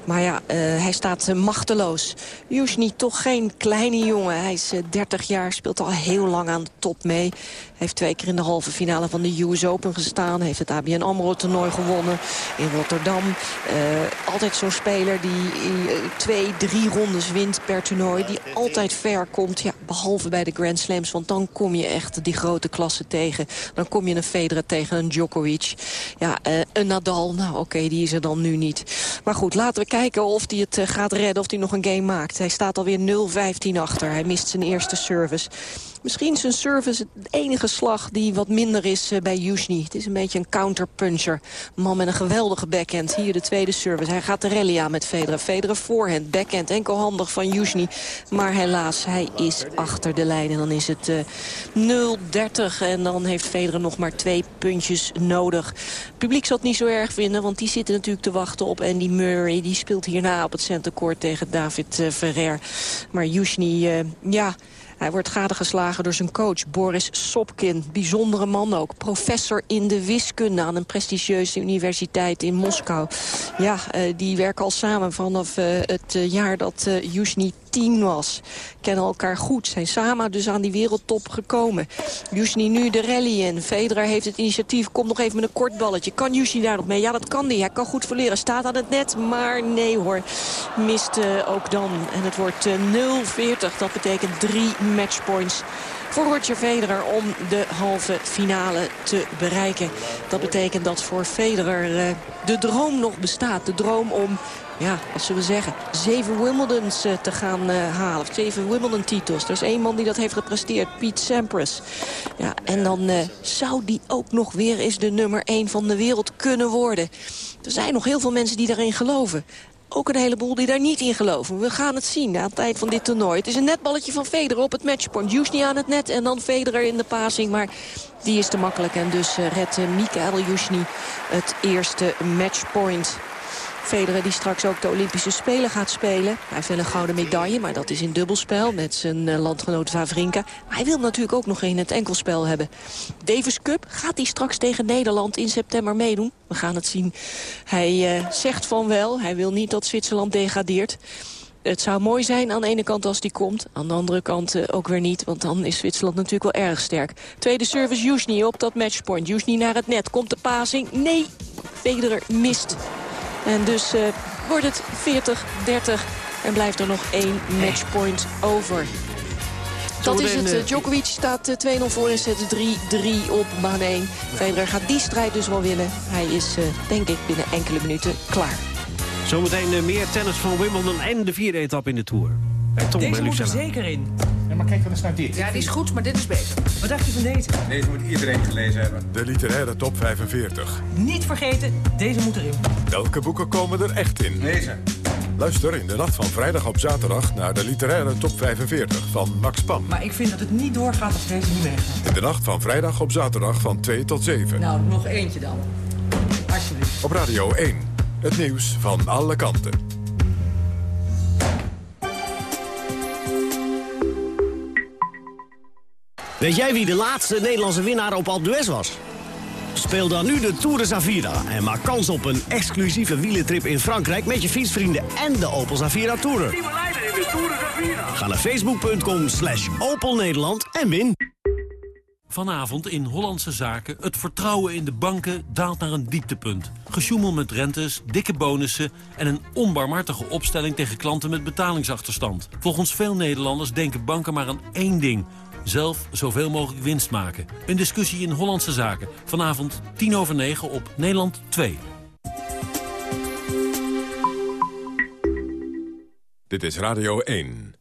Maar ja, eh, hij staat machteloos. Jusni toch geen kleine jongen. Hij is eh, 30 jaar, speelt al heel lang aan de top mee. Heeft twee keer in de halve finale van de US Open gestaan. Heeft het ABN AMRO toernooi gewonnen in Rotterdam. Altijd zo'n speler die twee, drie rondes wint per toernooi. Die altijd ver komt, ja, behalve bij de Grand Slams. Want dan kom je echt die grote klasse tegen. Dan kom je een Federer tegen een Djokovic. Ja, eh, een Nadal, nou oké, die is er dan nu niet. Maar goed, laten we kijken of hij het eh, gaat redden, of hij nog een game maakt. Hij staat alweer 0-15 achter. Hij mist zijn eerste service. Misschien zijn service het enige slag die wat minder is eh, bij Jusni. Het is een beetje een counterpuncher. Man met een geweldige backhand. Hier de tweede service. Hij gaat de rally aan met Federer. Federer voorhand, backhand, enkelhandig van Jusni. Maar helaas, hij is achter de lijn. En dan is het eh 0-30. En dan heeft Federer nog maar twee puntjes nodig. Het publiek zal het niet zo erg vinden, want die zitten natuurlijk te wachten op Andy Murray. Die speelt hierna op het centercourt tegen David eh, Ferrer. Maar Jusni, eh, ja... Hij wordt gadegeslagen door zijn coach Boris Sopkin. Bijzondere man ook. Professor in de wiskunde aan een prestigieuze universiteit in Moskou. Ja, eh, die werken al samen vanaf eh, het eh, jaar dat uh, Jusni tien was. Kennen elkaar goed. Zijn samen dus aan die wereldtop gekomen. Jusni nu de rally in. Federer heeft het initiatief. Komt nog even met een kort balletje. Kan Jusni daar nog mee? Ja, dat kan hij. Hij kan goed verleren. Staat aan het net. Maar nee hoor. Mist ook dan. En het wordt uh, 0-40. Dat betekent drie matchpoints voor Roger Federer om de halve finale te bereiken. Dat betekent dat voor Federer uh, de droom nog bestaat. De droom om ja, wat zullen we zeggen, zeven Wimbledons uh, te gaan uh, halen. Of zeven Wimbledon-titels. Er is één man die dat heeft gepresteerd, Pete Sampras. Ja, en dan uh, zou die ook nog weer eens de nummer één van de wereld kunnen worden. Er zijn nog heel veel mensen die daarin geloven ook een heleboel die daar niet in geloven. We gaan het zien aan het eind van dit toernooi. Het is een netballetje van Federer op het matchpoint. Jusni aan het net en dan Federer in de passing. Maar die is te makkelijk en dus redt Mikael Jusni het eerste matchpoint. Federer die straks ook de Olympische Spelen gaat spelen. Hij heeft wel een gouden medaille, maar dat is in dubbelspel met zijn uh, landgenoot Wawrinka. Maar hij wil natuurlijk ook nog in het enkelspel hebben. Davis Cup gaat hij straks tegen Nederland in september meedoen. We gaan het zien. Hij uh, zegt van wel, hij wil niet dat Zwitserland degradeert. Het zou mooi zijn aan de ene kant als die komt. Aan de andere kant uh, ook weer niet, want dan is Zwitserland natuurlijk wel erg sterk. Tweede service Jusni op dat matchpoint. Jusni naar het net. Komt de passing? Nee, Federer mist. En dus uh, wordt het 40-30 en blijft er nog één matchpoint over. Dat is het. Uh, Djokovic staat uh, 2-0 voor in set 3-3 op baan 1. Federer gaat die strijd dus wel winnen. Hij is, denk ik, binnen enkele minuten klaar. Zometeen meer tennis van Wimbledon en de vierde etappe in de Tour. Bij Tom deze moet er zeker in. Ja, maar kijk dan eens naar dit. Ja, die is goed, maar dit is beter. Wat dacht je van deze? Deze moet iedereen gelezen hebben. De literaire top 45. Niet vergeten, deze moet erin. Welke boeken komen er echt in? Deze. Luister in de nacht van vrijdag op zaterdag naar de literaire top 45 van Max Pam. Maar ik vind dat het niet doorgaat als deze niet meegaat. In de nacht van vrijdag op zaterdag van 2 tot 7. Nou, nog eentje dan. Alsjeblieft. Op Radio 1. Het nieuws van alle kanten. Weet jij wie de laatste Nederlandse winnaar op Alpe d'Huez was? Speel dan nu de Tour de Zavira en maak kans op een exclusieve wielentrip in Frankrijk... met je fietsvrienden en de Opel Zavira Tourer. Ga naar facebook.com slash Opel Nederland en win. Vanavond in Hollandse Zaken. Het vertrouwen in de banken daalt naar een dieptepunt. Gesjoemel met rentes, dikke bonussen... en een onbarmhartige opstelling tegen klanten met betalingsachterstand. Volgens veel Nederlanders denken banken maar aan één ding Zelf zoveel mogelijk winst maken. Een discussie in Hollandse Zaken. Vanavond 10 over 9 op Nederland 2. Dit is Radio 1.